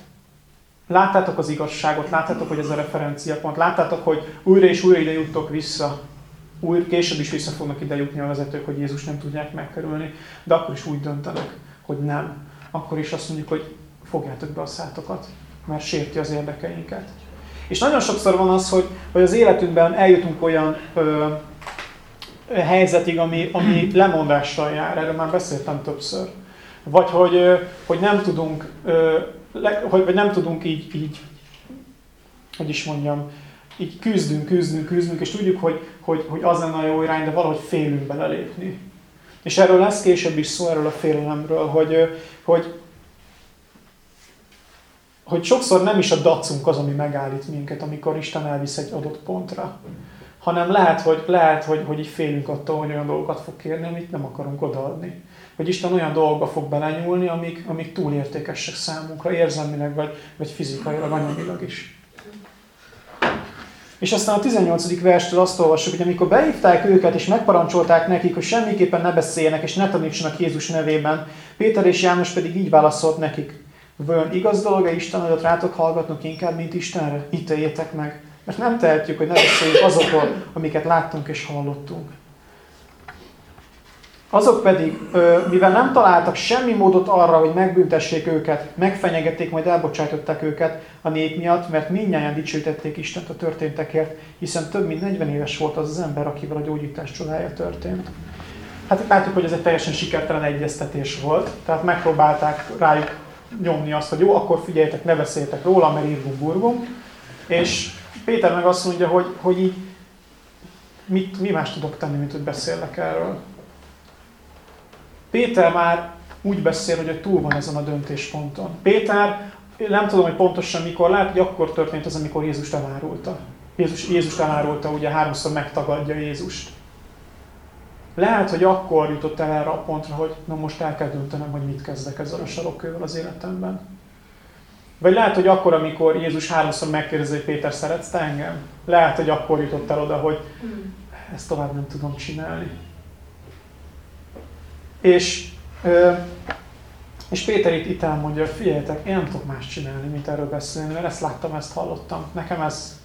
Láttátok az igazságot, láttátok, hogy ez a referenciapont, láttátok, hogy újra és újra ide juttok vissza. Újra, később is vissza fognak ide jutni a vezetők, hogy Jézus nem tudják megkerülni, de akkor is úgy döntenek, hogy nem. Akkor is azt mondjuk, hogy fogjátok be a szátokat, mert sérti az érdekeinket. És nagyon sokszor van az, hogy, hogy az életünkben eljutunk olyan ö, helyzetig, ami, ami lemondással jár, erről már beszéltem többször. Vagy hogy, hogy nem tudunk, hogy, vagy nem tudunk így, így, hogy is mondjam, így küzdünk, küzdünk, küzdünk, és tudjuk, hogy, hogy, hogy az lenne a jó irány, de valahogy félünk belelépni. És erről lesz később is szó, erről a félelemről, hogy, hogy, hogy sokszor nem is a dacunk az, ami megállít minket, amikor Isten elvisz egy adott pontra hanem lehet, hogy, lehet, hogy, hogy így félünk attól, hogy olyan dolgokat fog kérni, amit nem akarunk odaadni. Hogy Isten olyan dolgokba fog belenyúlni, amik, amik túl értékesek számunkra, érzelmileg, vagy, vagy fizikailag, anyagilag is. És aztán a 18. verstől azt olvassuk, hogy amikor behívták őket és megparancsolták nekik, hogy semmiképpen ne beszéljenek és ne tanítsanak Jézus nevében, Péter és János pedig így válaszolt nekik. Vajon igaz dolog-e Isten adott rátok hallgatnunk inkább, mint Istenre? Ítéljétek meg. Mert nem tehetjük, hogy ne beszéljük azokról, amiket láttunk és hallottunk. Azok pedig, mivel nem találtak semmi módot arra, hogy megbüntessék őket, megfenyegették, majd elbocsájtották őket a nép miatt, mert mindnyáján dicsőítették Istent a történtekért, hiszen több mint 40 éves volt az az ember, akivel a gyógyítás csodája történt. Hát itt látjuk, hogy ez egy teljesen sikertelen egyeztetés volt, tehát megpróbálták rájuk nyomni azt, hogy jó, akkor figyeljetek, ne beszéljetek róla, mert írgunk burgunk, és Péter meg azt mondja, hogy, hogy így mit, mi más tudok tenni, mint hogy beszélek erről. Péter már úgy beszél, hogy túl van ezen a döntésponton. Péter, nem tudom, hogy pontosan mikor, lehet, hogy akkor történt az, amikor Jézus elárulta. Jézus, Jézus elárulta, ugye háromszor megtagadja Jézust. Lehet, hogy akkor jutott el erre a pontra, hogy na most el kell döntenem, hogy mit kezdek ezzel a sarokkővel az életemben. Vagy lehet, hogy akkor, amikor Jézus háromszor megkérdezi, hogy Péter, szeretsz te engem? Lehet, hogy akkor jutott el oda, hogy ezt tovább nem tudom csinálni. És, és Péter itt, itt elmondja, hogy figyeljetek, én nem tudok más csinálni, mint erről beszélni, mert ezt láttam, ezt hallottam. Nekem ez,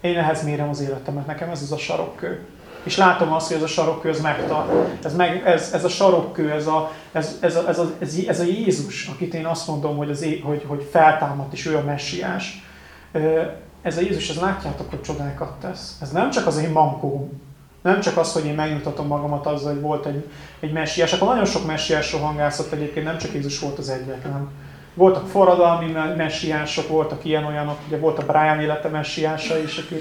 én ehhez mérem az életemet, nekem ez az a sarokkő. És látom azt, hogy ez a sarokkő ez megtart. Ez, meg, ez, ez a sarokkő, ez a, ez, ez, a, ez, a, ez, ez a Jézus, akit én azt mondom, hogy, az, hogy, hogy feltámadt és ő a messiás. Ez a Jézus, ez látjátok, hogy csodákat tesz. Ez nem csak az én mankóm, nem csak az, hogy én megnyugtatom magamat azzal, hogy volt egy, egy messiás. Akkor nagyon sok messiás rohangászott egyébként, nem csak Jézus volt az egyetlen. Voltak forradalmi messiások, voltak ilyen-olyanok, ugye volt a Brian élete messiása is, aki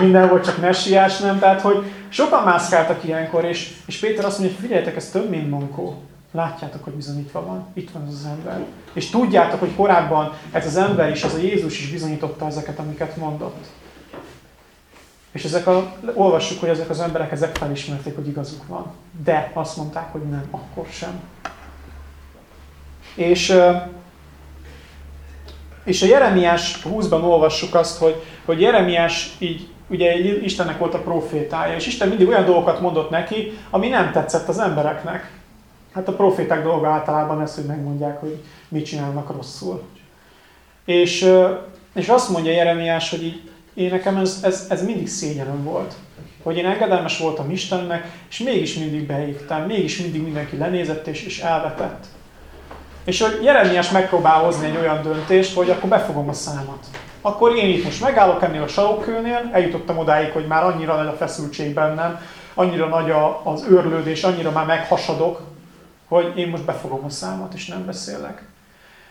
minden volt, csak messiás nem. Tehát, hogy sokan mászkáltak ilyenkor, és, és Péter azt mondja, hogy figyeljetek, ez több, mint mankó. Látjátok, hogy bizonyítva van. Itt van az, ember. És tudjátok, hogy korábban ez az ember is, ez a Jézus is bizonyította ezeket, amiket mondott. És ezek a, olvassuk, hogy ezek az emberek ezek felismerték, hogy igazuk van. De azt mondták, hogy nem, akkor sem. És és a Jeremiás 20-ban olvassuk azt, hogy, hogy Jeremiás így, ugye Istennek volt a profétája, és Isten mindig olyan dolgokat mondott neki, ami nem tetszett az embereknek. Hát a proféták dolga általában ez, hogy megmondják, hogy mit csinálnak rosszul. És, és azt mondja Jeremiás, hogy így, én nekem ez, ez, ez mindig szégyenem volt. Hogy én engedelmes voltam Istennek, és mégis mindig beégtem, mégis mindig mindenki lenézett és, és elvetett. És hogy Jeremiás megpróbál hozni egy olyan döntést, hogy akkor befogom a számat. Akkor én itt most megállok ennél a sarokkőnél, eljutottam odáig, hogy már annyira nagy a feszültség bennem, annyira nagy a, az őrlődés, annyira már meghasadok, hogy én most befogom a számat, és nem beszélek.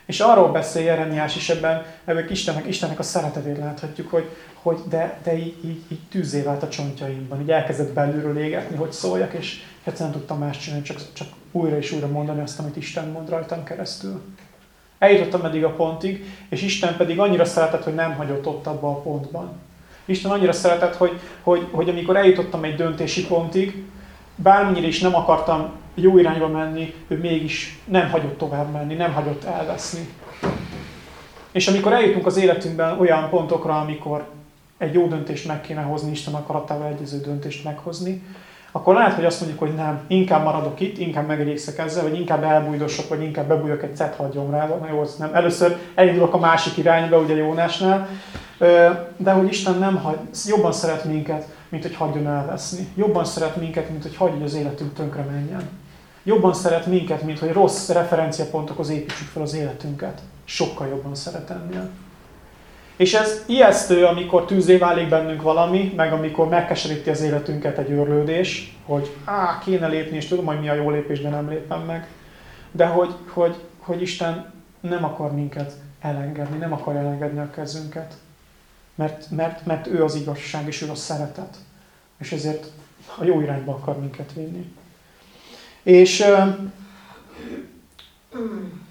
És arról beszél Jeremiás is ebben, ebben Istennek, Istennek a szeretetét láthatjuk, hogy, hogy de, de így, így, így tűzé vált a csontjaimban, így elkezdett belülről égetni, hogy szóljak, és egyszerűen nem tudtam más csinálni, csak, csak újra és újra mondani azt, amit Isten mond rajtam keresztül. Eljutottam eddig a pontig, és Isten pedig annyira szeretett, hogy nem hagyott ott abba a pontban. Isten annyira szeretett, hogy, hogy, hogy amikor eljutottam egy döntési pontig, bármennyire is nem akartam jó irányba menni, ő mégis nem hagyott tovább menni, nem hagyott elveszni. És amikor eljutunk az életünkben olyan pontokra, amikor egy jó döntést meg kéne hozni, Isten akaratával egyező döntést meghozni, akkor lehet, hogy azt mondjuk, hogy nem, inkább maradok itt, inkább megelégszek ezzel, vagy inkább elbújdosok, vagy inkább bebújok egy cet hagyom rá, na jó, nem. Először elindulok a másik irányba, ugye Jónásnál, de hogy Isten nem hagy, jobban szeret minket, mint hogy hagyjon elveszni. Jobban szeret minket, mint hogy hagyja, az életünk tönkre menjen. Jobban szeret minket, mint hogy rossz referenciapontokhoz építsük fel az életünket. Sokkal jobban szeret ennél. És ez ijesztő, amikor tűzé válik bennünk valami, meg amikor megkeseríti az életünket egy őrlődés, hogy á, kéne lépni, és tudom, hogy mi a jó lépés, de nem lépem meg. De hogy, hogy, hogy Isten nem akar minket elengedni, nem akar elengedni a kezünket. Mert, mert, mert ő az igazság, és ő a szeretet. És ezért a jó irányba akar minket vinni. És,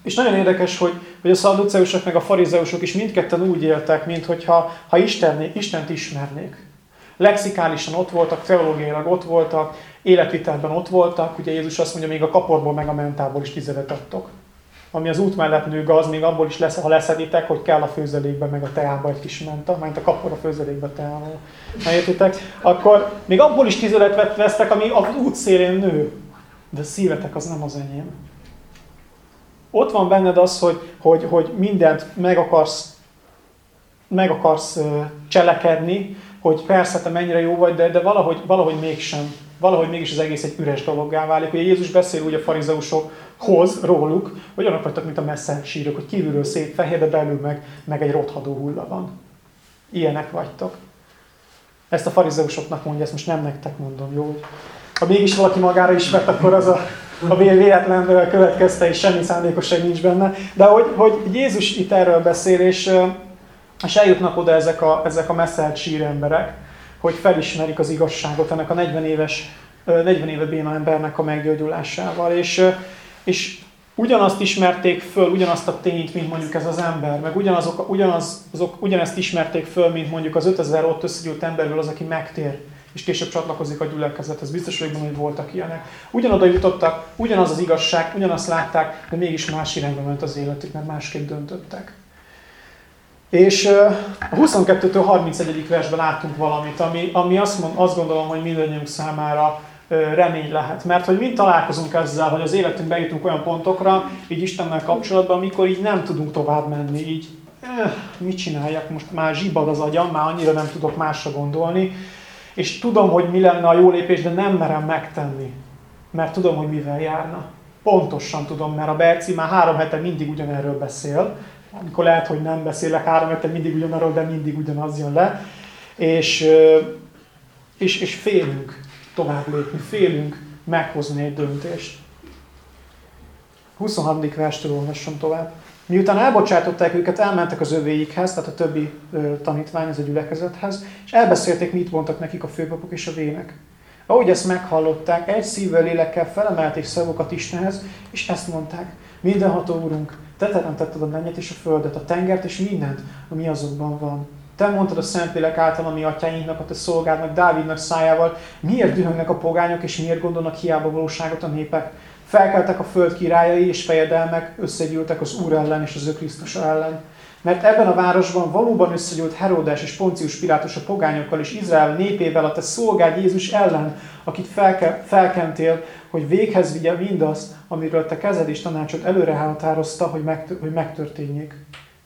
és nagyon érdekes, hogy, hogy a szadduceusok meg a farizeusok is mindketten úgy éltek, mint hogyha ha Isten, Istent ismernék. Lexikálisan ott voltak, teológiailag ott voltak, életvitelben ott voltak. Ugye Jézus azt mondja, még a kaporból meg a mentából is tizedet adtok ami az út mellett nő gaz, még abból is lesz, ha leszeditek, hogy kell a főzelékbe, meg a teába egy kis menta, majd a kapor a főzelékbe teával. Értitek? Akkor még abból is tizedet vesztek, ami az út szélén nő. De a szívetek az nem az enyém. Ott van benned az, hogy, hogy, hogy mindent meg akarsz, meg akarsz cselekedni, hogy persze te mennyire jó vagy, de, de valahogy, valahogy mégsem. Valahogy mégis az egész egy üres dologgá válik. Ugye Jézus beszél úgy a farizeusok, hoz róluk, hogy olyanok vagytok, mint a messze sírok, hogy kívülről szép fehér, de belül meg, meg egy rothadó hulla van. Ilyenek vagytok. Ezt a farizeusoknak mondja, ezt most nem nektek mondom, jó? Ha mégis valaki magára ismert, akkor az a, a véletlen következte, és semmi szándékosság nincs benne. De hogy, hogy Jézus itt erről beszél, és, és eljutnak oda ezek a, ezek a messzelt emberek, hogy felismerik az igazságot ennek a 40 éves 40 éve béna embernek a meggyógyulásával. És, és ugyanazt ismerték föl, ugyanazt a tényt, mint mondjuk ez az ember, meg ugyanazok, ugyanaz, azok, ugyanezt ismerték föl, mint mondjuk az 5000 ott összegyűlt emberből az, aki megtér, és később csatlakozik a gyülekezethez. Biztos vagyok benne, hogy voltak ilyenek. Ugyanoda jutottak, ugyanaz az igazság, ugyanazt látták, de mégis más irányba ment az életük, mert másképp döntöttek. És a 22-től 31. versben láttunk valamit, ami, ami azt, mond, azt gondolom, hogy mindannyiunk számára remény lehet. Mert hogy mind találkozunk ezzel, hogy az életünkben jutunk olyan pontokra, így Istennel kapcsolatban, amikor így nem tudunk tovább menni, így eh, mit csináljak, most már zsibad az agyam, már annyira nem tudok másra gondolni, és tudom, hogy mi lenne a jó lépés, de nem merem megtenni, mert tudom, hogy mivel járna. Pontosan tudom, mert a Berci már három hete mindig ugyanerről beszél, amikor lehet, hogy nem beszélek három hete mindig ugyanarról, de mindig ugyanaz jön le, és, és, és félünk tovább lépni, félünk meghozni egy döntést. 23. verstől olvassam tovább. Miután elbocsátották őket, elmentek az övéikhez, tehát a többi tanítvány, az a gyülekezethez, és elbeszélték, mit mondtak nekik a főpapok és a vének. Ahogy ezt meghallották, egy szívvel, lélekkel felemelték szavukat Istenhez, és ezt mondták. Mindenható Úrunk, Te teremtetted a mennyet és a földet, a tengert és mindent, ami azokban van te mondtad a Szentlélek által a mi atyáinknak, a te szolgádnak, Dávidnak szájával, miért dühöngnek a pogányok, és miért gondolnak hiába valóságot a népek? Felkeltek a föld királyai és fejedelmek, összegyűltek az Úr ellen és az ő Krisztus ellen. Mert ebben a városban valóban összegyűlt Heródes és Poncius Pilátus a pogányokkal és Izrael népével a te szolgád Jézus ellen, akit felke, felkentél, hogy véghez vigye mindazt, amiről te kezed és tanácsod előre határozta, hogy, megtör, hogy megtörténjék.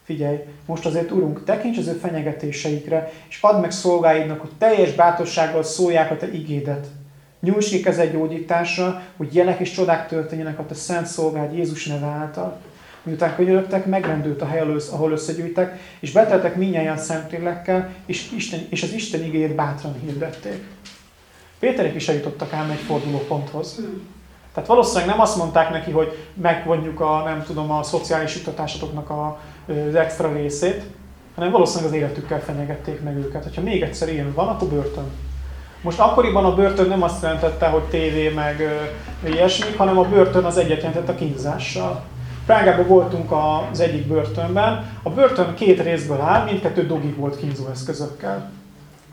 Figyelj, most azért, Urunk, tekints az ő fenyegetéseikre, és add meg szolgáidnak, hogy teljes bátorsággal szólják a Te igédet. Nyújts ki kezed gyógyításra, hogy jelek és csodák történjenek a Te szent szolgád Jézus neve által. Miután könyörögtek, megrendült a hely, ahol összegyűjtek, és beteltek minnyáján szentlélekkel, és, Isten, és az Isten igéjét bátran hirdették. Péterek is eljutottak ám egy fordulóponthoz. Tehát valószínűleg nem azt mondták neki, hogy megvonjuk a, nem tudom, a szociális jutatásoknak a, az extra részét, hanem valószínűleg az életükkel fenyegették meg őket. Ha még egyszer ilyen van, akkor börtön. Most akkoriban a börtön nem azt jelentette, hogy tévé meg ö, ilyesmi, hanem a börtön az egyet jelentett a kínzással. Prágában voltunk az egyik börtönben. A börtön két részből áll, mindkettő dogig volt kínzóeszközökkel.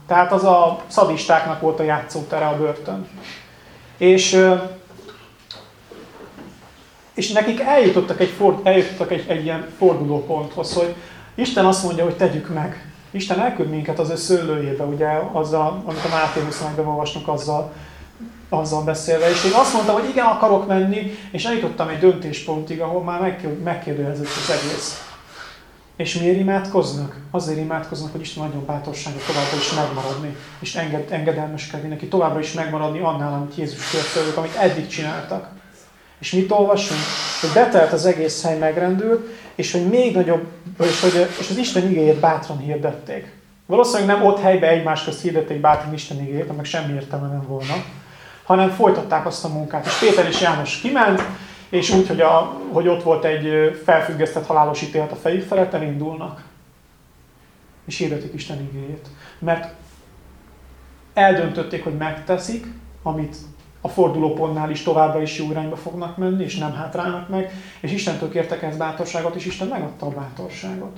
Tehát az a szadistáknak volt a játszótere a börtön. És, és nekik eljutottak egy, ford, eljutottak egy, egy ilyen fordulóponthoz, hogy Isten azt mondja, hogy tegyük meg. Isten elküld minket az ő szőlőjébe, ugye, azzal, amit a Máté 21-ben olvasnak, azzal, azzal beszélve. És én azt mondtam, hogy igen, akarok menni, és eljutottam egy döntéspontig, ahol már megkérdőjelezett az egész. És miért imádkoznak? Azért imádkoznak, hogy Isten adjon bátorságot továbbra is megmaradni, és enged, engedelmeskedni neki, továbbra is megmaradni annál, amit Jézus kért amit eddig csináltak. És mit olvasunk? Hogy betelt az egész hely megrendült, és hogy még nagyobb, és, hogy, és az Isten igéjét bátran hirdették. Valószínűleg nem ott helyben egymás közt hirdették bátran Isten igéjét, meg semmi értelme nem volna, hanem folytatták azt a munkát. És Péter és János kiment, és úgy, hogy, a, hogy ott volt egy felfüggesztett halálos ítélet a fejük felett, elindulnak. És hirdetik Isten igéjét. Mert eldöntötték, hogy megteszik, amit a fordulópontnál is továbbra is jó irányba fognak menni, és nem hátrálnak meg, és Istentől kértek ezt bátorságot, és Isten megadta a bátorságot.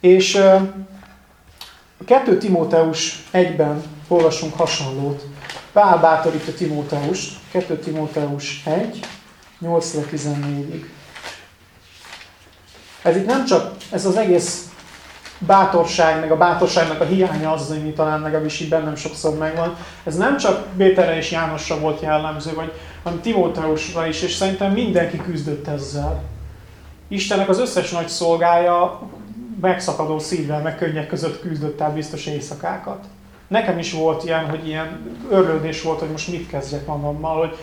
És a 2 Timóteus 1-ben olvasunk hasonlót. Pál bátorítja Timóteust, 2 Timóteus 1, 8-14-ig. Ez itt nem csak, ez az egész bátorság, meg a bátorságnak a hiánya az, ami talán legalábbis így bennem sokszor megvan. Ez nem csak Péterre és Jánosra volt jellemző, vagy, hanem Timóteusra is, és szerintem mindenki küzdött ezzel. Istennek az összes nagy szolgája megszakadó szívvel, meg könnyek között küzdött el biztos éjszakákat. Nekem is volt ilyen, hogy ilyen örlődés volt, hogy most mit kezdjek magammal, hogy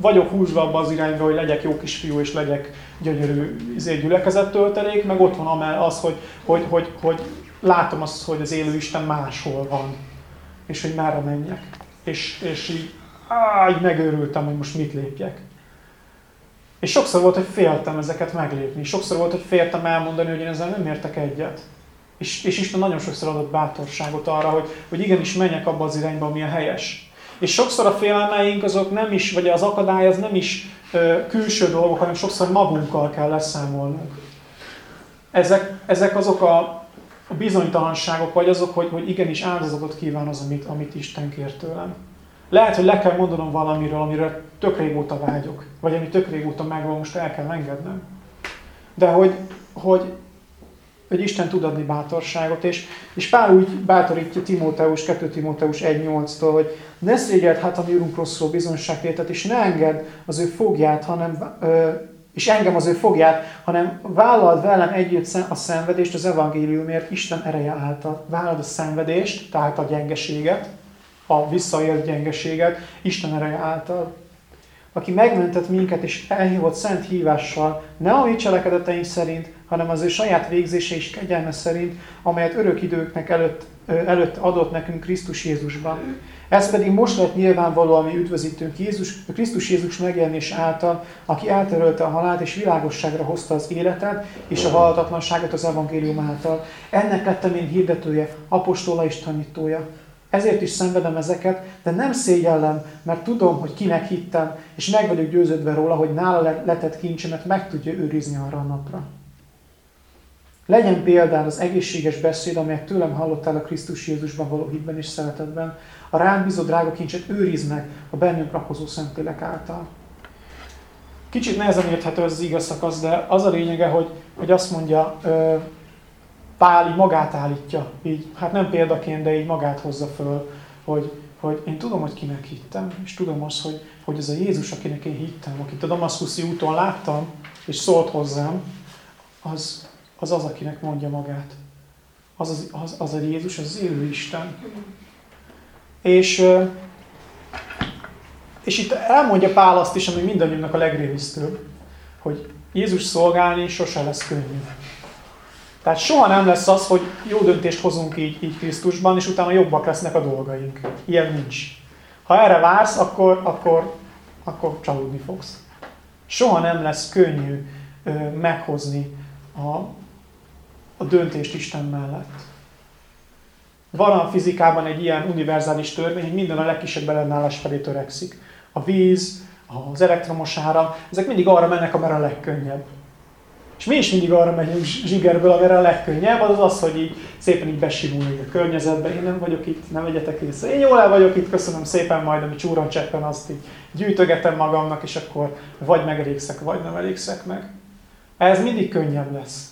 vagyok húzva abba az irányba, hogy legyek jó kisfiú, és legyek gyönyörű izé, gyülekezettöltelék, meg ott van az, hogy, hogy, hogy, hogy látom azt, hogy az élő Isten máshol van, és hogy merre menjek. És, és így, á, így megőrültem, hogy most mit lépjek. És sokszor volt, hogy féltem ezeket meglépni. Sokszor volt, hogy féltem elmondani, hogy én ezzel nem értek egyet. És, és Isten nagyon sokszor adott bátorságot arra, hogy, hogy igenis menjek abba az irányba, ami a helyes. És sokszor a félelmeink azok nem is, vagy az akadály az nem is ö, külső dolgok, hanem sokszor magunkkal kell leszámolnunk. Ezek, ezek azok a, a bizonytalanságok, vagy azok, hogy, hogy igenis áldozatot kíván az, amit, amit Isten kér tőlem. Lehet, hogy le kell mondanom valamiről, amiről tök régóta vágyok, vagy ami tök régóta megvan, most el kell engednem. De hogy, hogy hogy Isten tud adni bátorságot, és, és Pál úgy bátorítja Timóteus, 2 Timóteus 1.8-tól, hogy ne szégyeld hát a mi Urunkról szóló bizonságtétet, és ne engedd az ő fogját, hanem, és engem az ő fogját, hanem vállald velem együtt a szenvedést az evangéliumért Isten ereje által. Vállald a szenvedést, tehát a gyengeséget, a visszaélt gyengeséget Isten ereje által aki megmentett minket és elhívott szent hívással, ne a mi cselekedeteink szerint, hanem az ő saját végzése és kegyelme szerint, amelyet örök időknek előtt, előtt adott nekünk Krisztus Jézusban. Ez pedig most lett nyilvánvaló, ami üdvözítünk Jézus, Krisztus Jézus megjelenés által, aki eltörölte a halált és világosságra hozta az életet és a halhatatlanságot az evangélium által. Ennek lettem én hirdetője, apostola és tanítója. Ezért is szenvedem ezeket, de nem szégyellem, mert tudom, hogy kinek hittem, és meg vagyok győződve róla, hogy nála letett kincsemet meg tudja őrizni arra a napra. Legyen például az egészséges beszéd, amelyet tőlem hallottál a Krisztus Jézusban való hitben és szeretetben. A rám bízó drága kincset őrizd meg a bennünk rakozó szentélek által. Kicsit nehezen érthető ez az igaz szakasz, de az a lényege, hogy, hogy azt mondja, Pál magát állítja, így, hát nem példaként, de így magát hozza föl, hogy, hogy én tudom, hogy kinek hittem, és tudom azt, hogy, hogy ez a Jézus, akinek én hittem, akit a Damaszkuszi úton láttam, és szólt hozzám, az az, az akinek mondja magát. Az, az, az, az a Jézus, az az élő Isten. És, és itt elmondja Pál azt is, ami mindannyiunknak a legrémisztőbb, hogy Jézus szolgálni sose lesz könnyű. Tehát soha nem lesz az, hogy jó döntést hozunk így, így Krisztusban, és utána jobbak lesznek a dolgaink. Ilyen nincs. Ha erre vársz, akkor, akkor akkor csalódni fogsz. Soha nem lesz könnyű ö, meghozni a, a döntést Isten mellett. Van a fizikában egy ilyen univerzális törvény, hogy minden a legkisebb ellenállás felé törekszik. A víz, az elektromos áram, ezek mindig arra mennek, amire a legkönnyebb. És mi is mindig arra megyünk zsigerből, amire a legkönnyebb, az az, hogy így szépen így besimulni a környezetbe. Én nem vagyok itt, nem vegyetek észre. Én jól el vagyok itt, köszönöm szépen, majd ami csúron cseppen, azt így gyűjtögetem magamnak, és akkor vagy megelégszek, vagy nem elégszek meg. Ez mindig könnyebb lesz.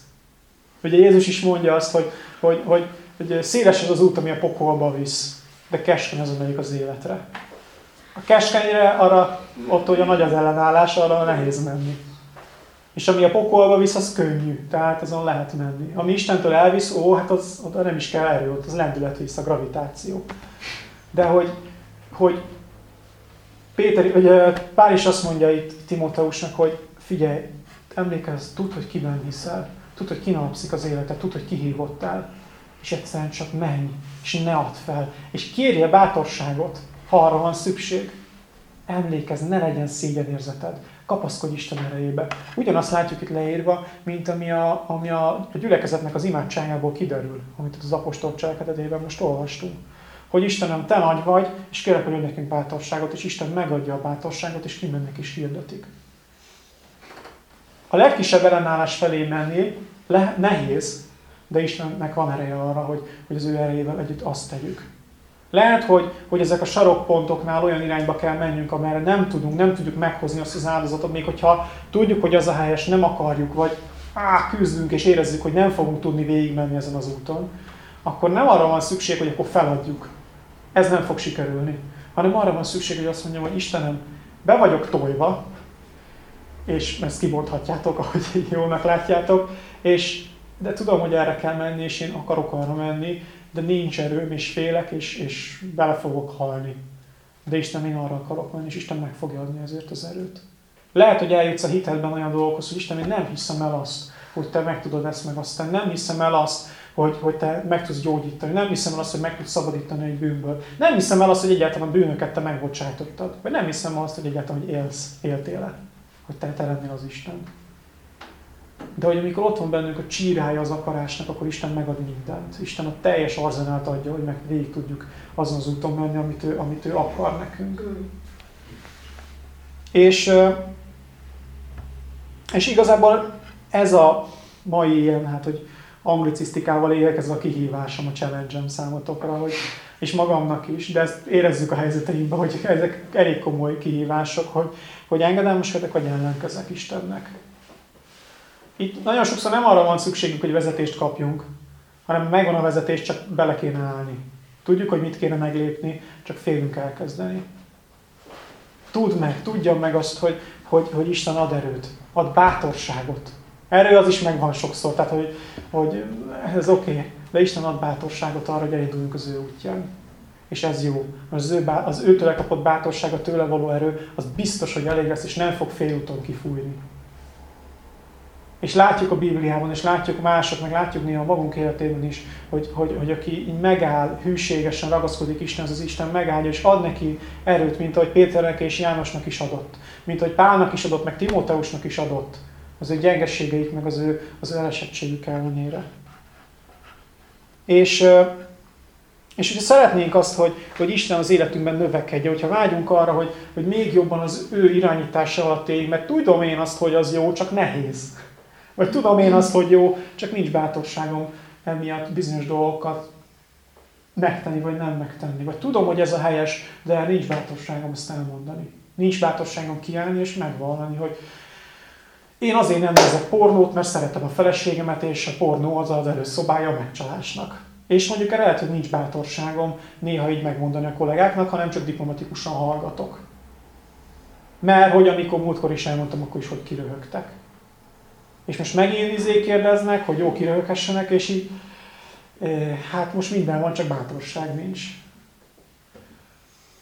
Ugye Jézus is mondja azt, hogy, hogy, hogy, hogy széles az az út, ami a pokolba visz, de keskeny az, amelyik az életre. A keskenyre, arra, ott, hogy a nagy az ellenállás, arra nehéz menni. És ami a pokolba visz, az könnyű, tehát azon lehet menni. Ami Istentől elvisz, ó, hát az, oda nem is kell erő, ott az lendület visz, a gravitáció. De hogy, hogy Péter, vagy Pál is azt mondja itt Timóteusnak, hogy figyelj, emlékezz, tudd, hogy kiben hiszel, tudd, hogy kinalapszik az életed, tudd, hogy kihívottál, és egyszerűen csak menj, és ne add fel, és kérje bátorságot, ha arra van szükség. Emlékezz, ne legyen szégyenérzeted kapaszkodj Isten erejébe. Ugyanazt látjuk itt leírva, mint ami a, ami a, a gyülekezetnek az imádságából kiderül, amit az apostol cselekedetében most olvastunk. Hogy Istenem, te nagy vagy, és kérek, hogy nekünk bátorságot, és Isten megadja a bátorságot, és kimennek is hirdetik. A legkisebb ellenállás felé menni le, nehéz, de Istennek van ereje arra, hogy, hogy az ő erejével együtt azt tegyük. Lehet, hogy, hogy ezek a sarokpontoknál olyan irányba kell menjünk, amerre nem tudunk, nem tudjuk meghozni azt az áldozatot, még hogyha tudjuk, hogy az a helyes, nem akarjuk, vagy á, küzdünk és érezzük, hogy nem fogunk tudni végigmenni ezen az úton, akkor nem arra van szükség, hogy akkor feladjuk. Ez nem fog sikerülni. Hanem arra van szükség, hogy azt mondjam, hogy Istenem, be vagyok tojva, és ezt kibonthatjátok, ahogy jónak látjátok, és de tudom, hogy erre kell menni, és én akarok arra menni, de nincs erőm, és félek, és, és bele fogok halni. De Isten, én arra akarok menni, és Isten meg fogja adni ezért az erőt. Lehet, hogy eljutsz a hitedben olyan dolgokhoz, hogy Isten, én nem hiszem el azt, hogy te meg tudod ezt meg aztán. Nem hiszem el azt, hogy, hogy te meg tudsz gyógyítani. Nem hiszem el azt, hogy meg tudsz szabadítani egy bűnből. Nem hiszem el azt, hogy egyáltalán a bűnöket te megbocsájtottad. Vagy nem hiszem el azt, hogy egyáltalán hogy élsz, éltél-e. Hogy te, te az Isten. De hogy amikor ott van bennünk a csírája az akarásnak, akkor Isten megad mindent. Isten a teljes arzenát adja, hogy meg végig tudjuk azon az úton menni, amit ő, amit ő akar nekünk. És, és igazából ez a mai ilyen, hát, hogy anglicisztikával élek, ez a kihívásom, a challenge számotokra, hogy, és magamnak is, de ezt érezzük a helyzeteimben, hogy ezek elég komoly kihívások, hogy, hogy engedelmeskedek, vagy ellenkezek Istennek. Itt nagyon sokszor nem arra van szükségünk, hogy vezetést kapjunk, hanem megvan a vezetés, csak bele kéne állni. Tudjuk, hogy mit kéne meglépni, csak félünk elkezdeni. Tudd meg, tudjam meg azt, hogy, hogy, hogy Isten ad erőt, ad bátorságot. Erő az is megvan sokszor, tehát hogy, hogy ez oké, okay, de Isten ad bátorságot arra, hogy elinduljunk az ő útján. És ez jó. Az, ő, az őtől kapott bátorsága, tőle való erő, az biztos, hogy elég lesz, és nem fog félúton kifújni. És látjuk a Bibliában, és látjuk mások, meg látjuk néha magunk életében is, hogy, hogy, hogy aki így megáll, hűségesen ragaszkodik Istenhez, az Isten megállja, és ad neki erőt, mint ahogy Péternek és Jánosnak is adott. Mint ahogy Pálnak is adott, meg Timóteusnak is adott. Az ő gyengeségeik, meg az ő, az ő elesettségük ellenére. És, és hogyha szeretnénk azt, hogy, hogy Isten az életünkben növekedje, hogyha vágyunk arra, hogy, hogy még jobban az ő irányítása alatt éljünk, mert tudom én azt, hogy az jó, csak nehéz. Vagy tudom én azt, hogy jó, csak nincs bátorságom emiatt bizonyos dolgokat megtenni, vagy nem megtenni. Vagy tudom, hogy ez a helyes, de nincs bátorságom ezt elmondani. Nincs bátorságom kiállni és megvallani, hogy én azért nem nézek pornót, mert szeretem a feleségemet, és a pornó az az előszobája a megcsalásnak. És mondjuk erre lehet, hogy nincs bátorságom néha így megmondani a kollégáknak, hanem csak diplomatikusan hallgatok. Mert hogy amikor múltkor is elmondtam, akkor is, hogy kiröhögtek és most megint izé kérdeznek, hogy jó kiröhöghessenek, és így, hát most minden van, csak bátorság nincs.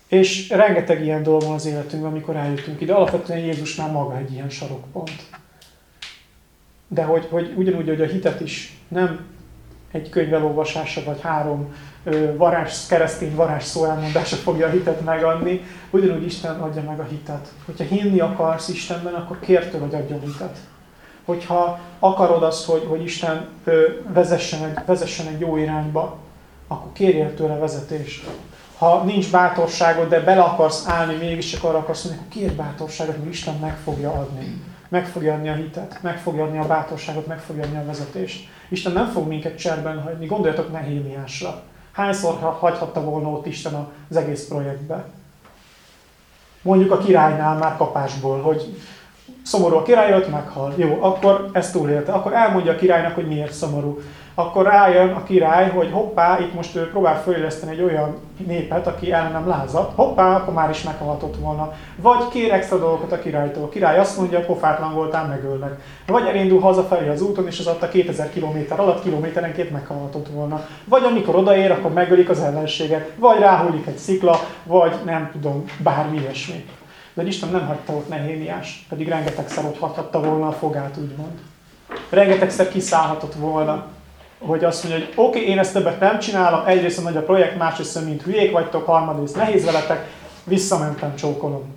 És rengeteg ilyen dolog van az életünkben, amikor eljutunk ide. Alapvetően Jézus már maga egy ilyen sarokpont. De hogy, hogy ugyanúgy, hogy a hitet is nem egy könyv elolvasása, vagy három varázs, keresztény varázs szó elmondása fogja a hitet megadni, ugyanúgy Isten adja meg a hitet. Hogyha hinni akarsz Istenben, akkor kértől, hogy adjon hitet. Hogyha akarod azt, hogy, hogy Isten vezessen egy, vezessen egy jó irányba, akkor kérjél tőle vezetést. Ha nincs bátorságod, de bele akarsz állni, mégiscsak arra akarsz mondani, akkor kérj bátorságot, hogy Isten meg fogja adni. Meg fogja adni a hitet, meg fogja adni a bátorságot, meg fogja adni a vezetést. Isten nem fog minket cserben hagyni. Gondoljatok Nehémiásra. Hányszor hagyhatta volna ott Isten az egész projektbe? Mondjuk a királynál már kapásból, hogy szomorú a király, ott meghal. Jó, akkor ezt túlélte. Akkor elmondja a királynak, hogy miért szomorú akkor rájön a király, hogy hoppá, itt most ő próbál föléleszteni egy olyan népet, aki ellenem lázat, hoppá, akkor már is meghalhatott volna. Vagy kér extra dolgokat a királytól. A király azt mondja, pofátlan voltál, megölnek. Vagy elindul hazafelé az úton, és az adta 2000 km alatt kilométerenként meghalhatott volna. Vagy amikor odaér, akkor megölik az ellenséget. Vagy ráhullik egy szikla, vagy nem tudom, bármi ilyesmi. De Isten nem hagyta ott Nehémiás, pedig rengetegszer ott hagyhatta volna a fogát, úgymond. Rengetegszer kiszállhatott volna hogy azt mondja, hogy oké, okay, én ezt többet nem csinálom, egyrészt nagy a projekt, másrészt mint hülyék vagytok, harmadrészt nehéz veletek, visszamentem, csókolom.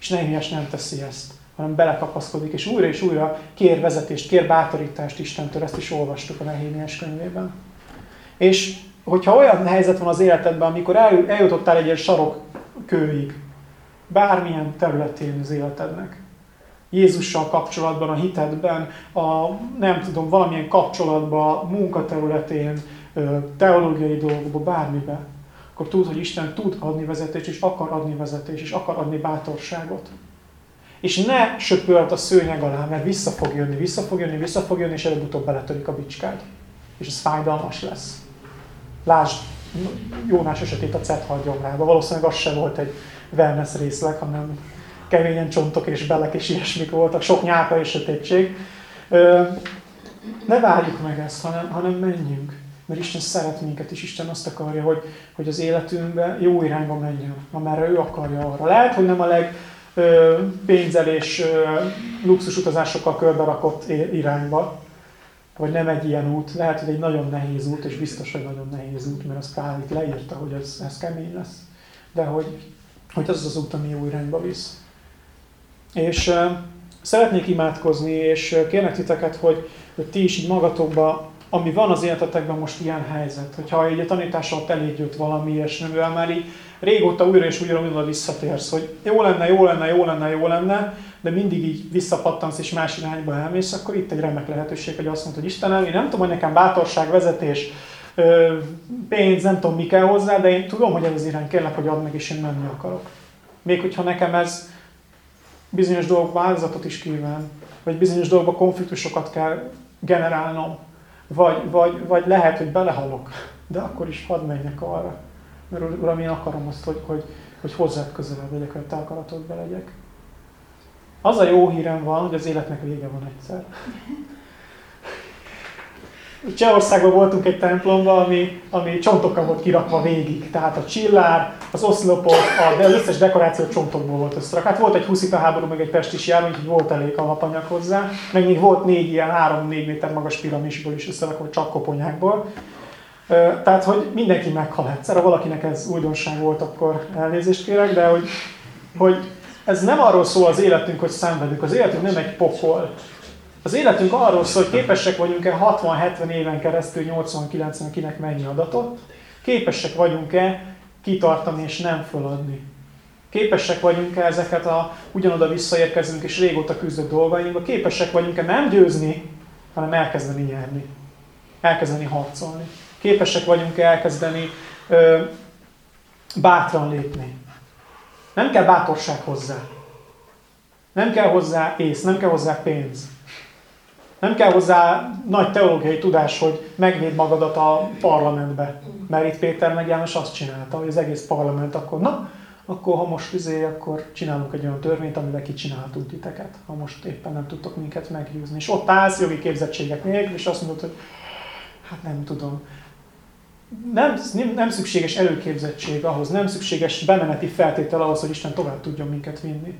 És Nehémiás nem teszi ezt, hanem belekapaszkodik, és újra és újra kér vezetést, kér bátorítást Istentől, ezt is olvastuk a Nehémiás könyvében. És hogyha olyan helyzet van az életedben, amikor eljutottál egy ilyen sarokkőig, bármilyen területén az életednek, Jézussal kapcsolatban, a hitedben, a nem tudom, valamilyen kapcsolatban, munkaterületén, teológiai dolgokban, bármiben, akkor tud, hogy Isten tud adni vezetést, és akar adni vezetést, és akar adni bátorságot. És ne söpölt a szőnyeg alá, mert vissza fog jönni, vissza fog jönni, vissza fog jönni, és előbb-utóbb beletörik a bicskád. És ez fájdalmas lesz. Lásd Jónás esetét a Cethal gyomrába. Valószínűleg az se volt egy wellness részleg, hanem keményen csontok és belek és ilyesmik voltak, sok nyáka és sötétség. Ne várjuk meg ezt, hanem, hanem menjünk. Mert Isten szeret minket, és Isten azt akarja, hogy, hogy az életünkbe jó irányba menjünk, amerre ő akarja arra. Lehet, hogy nem a leg pénzzel és luxus utazásokkal körbe rakott irányba, vagy nem egy ilyen út, lehet, hogy egy nagyon nehéz út, és biztos, hogy nagyon nehéz út, mert az Pál itt leírta, hogy ez, ez kemény lesz. De hogy, hogy az az út, ami jó irányba visz. És szeretnék imádkozni, és kérnek titeket, hogy, hogy ti is így magatokba, ami van az életetekben most ilyen helyzet, hogyha így a tanítással elégy jött valami ilyesmi, mivel már így régóta újra és újra újra visszatérsz, hogy jó lenne, jó lenne, jó lenne, jó lenne, de mindig így visszapattansz és más irányba elmész, akkor itt egy remek lehetőség, hogy azt mondod, hogy Istenem, én nem tudom, hogy nekem bátorság, vezetés, pénz, nem tudom, mi kell hozzá, de én tudom, hogy ez az irány, kérlek, hogy add meg, és én menni akarok. Még hogyha nekem ez bizonyos dolgok változatot is kíván, vagy bizonyos dolgokban konfliktusokat kell generálnom, vagy, vagy, vagy lehet, hogy belehalok, de akkor is hadd menjek arra. Mert Uram, én akarom azt, hogy, hogy, hogy hozzád közelebb legyek, hogy te akaratodba legyek. Az a jó hírem van, hogy az életnek vége van egyszer. Csehországban voltunk egy templomban, ami, ami csontokkal volt kirakva végig. Tehát a csillár, az oszlopok, a, de az összes dekoráció csontokból volt összerakva. Hát volt egy huszita háború, meg egy pestis járvány, úgyhogy volt elég alapanyag hozzá. Meg még volt négy ilyen három-négy méter magas piramisból is összerakva, csak koponyákból. Tehát, hogy mindenki meghal egyszer. Ha valakinek ez újdonság volt, akkor elnézést kérek, de hogy, hogy ez nem arról szól az életünk, hogy szenvedünk. Az életünk nem egy pokol. Az életünk arról szól, hogy képesek vagyunk-e 60-70 éven keresztül 80-90 kinek mennyi adatot, képesek vagyunk-e kitartani és nem föladni. Képesek vagyunk-e ezeket a ugyanoda visszaérkezünk és régóta küzdött dolgainkba, képesek vagyunk-e nem győzni, hanem elkezdeni nyerni. Elkezdeni harcolni. Képesek vagyunk-e elkezdeni ö, bátran lépni. Nem kell bátorság hozzá. Nem kell hozzá ész, nem kell hozzá pénz. Nem kell hozzá nagy teológiai tudás, hogy megvéd magadat a parlamentbe. Mert itt Péter meg János azt csinálta, hogy az egész parlament akkor, na, akkor ha most izé, akkor csinálunk egy olyan törvényt, amivel kicsináltunk titeket, ha most éppen nem tudtok minket meggyőzni. És ott állsz jogi képzettségek nélkül, és azt mondod, hogy hát nem tudom. Nem, nem szükséges előképzettség ahhoz, nem szükséges bemeneti feltétel ahhoz, hogy Isten tovább tudjon minket vinni.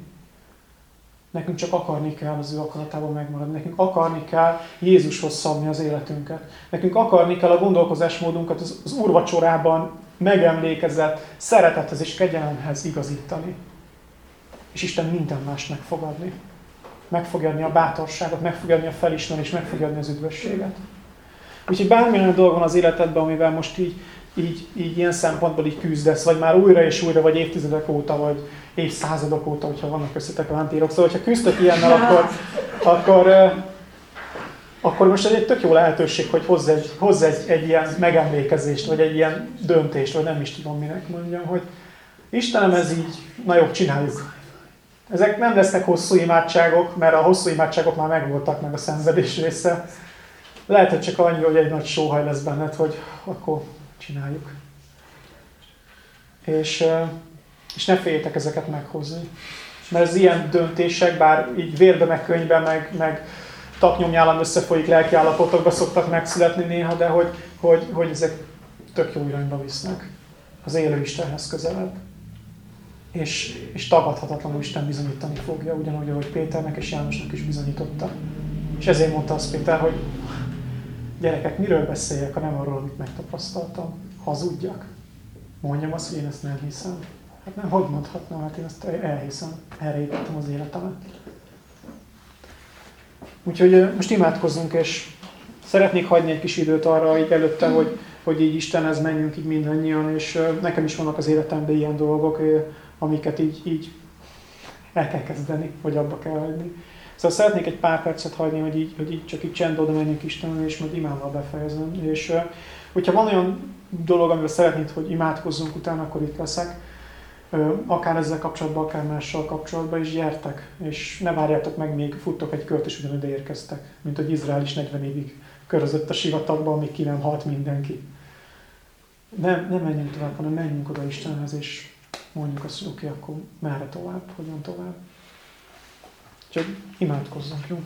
Nekünk csak akarni kell az ő akaratában megmaradni. Nekünk akarni kell Jézushoz szabni az életünket. Nekünk akarni kell a gondolkozásmódunkat az, az úrvacsorában megemlékezett szeretethez és kegyelemhez igazítani. És Isten minden mást meg fog adni. Meg fogja adni a bátorságot, meg fogja adni a felismerést, meg fogja adni az üdvösséget. Úgyhogy bármilyen dolog van az életedben, amivel most így, így, így ilyen szempontból így küzdesz, vagy már újra és újra, vagy évtizedek óta, vagy évszázadok óta, hogyha vannak köztetek vámpírok. Szóval, hogyha küzdök ilyennel, akkor, akkor, akkor most egy tök jó lehetőség, hogy hozz egy, hozz egy, egy ilyen megemlékezést, vagy egy ilyen döntést, vagy nem is tudom minek mondjam, hogy Istenem, ez így, na jó, csináljuk. Ezek nem lesznek hosszú imádságok, mert a hosszú imádságok már megvoltak, meg a szenvedés része. Lehet, hogy csak annyi, hogy egy nagy sóhaj lesz benned, hogy akkor csináljuk. És, és ne féljetek ezeket meghozni. Mert az ilyen döntések, bár így vérbe, meg könyvbe, meg, meg taknyomnyálam összefolyik lelki állapotokba szoktak megszületni néha, de hogy, hogy, hogy ezek tök jó irányba visznek. Az élő Istenhez közelebb. És, és tagadhatatlanul Isten bizonyítani fogja, ugyanúgy, ahogy Péternek és Jánosnak is bizonyította. És ezért mondta azt Péter, hogy Gyerekek, miről beszéljek, ha nem arról, amit megtapasztaltam? Hazudjak? Mondjam azt, hogy én ezt nem hiszem. Hát nem, hogy mondhatnám, hát én ezt elhiszem. Erre építem az életemet. Úgyhogy most imádkozzunk, és szeretnék hagyni egy kis időt arra hogy előtte, hogy, hogy így Istenhez menjünk így mindannyian, és nekem is vannak az életemben ilyen dolgok, amiket így, így el kell kezdeni, vagy abba kell hagyni. Szóval szeretnék egy pár percet hagyni, hogy így, hogy így csak így csend oda menjünk Istenre, és majd imádva befejezem. És hogyha van olyan dolog, amivel szeretnéd, hogy imádkozzunk utána, akkor itt leszek. Akár ezzel kapcsolatban, akár mással kapcsolatban, és gyertek. És ne várjátok meg, még futtok egy kört, és ugyanúgy érkeztek. Mint hogy Izrael is 40 évig körözött a sivatagban, amíg ki nem halt mindenki. Nem, nem menjünk tovább, hanem menjünk oda Istenhez, és mondjuk azt, hogy oké, okay, akkor merre tovább, hogyan tovább. Csak imádkozzunk, jó?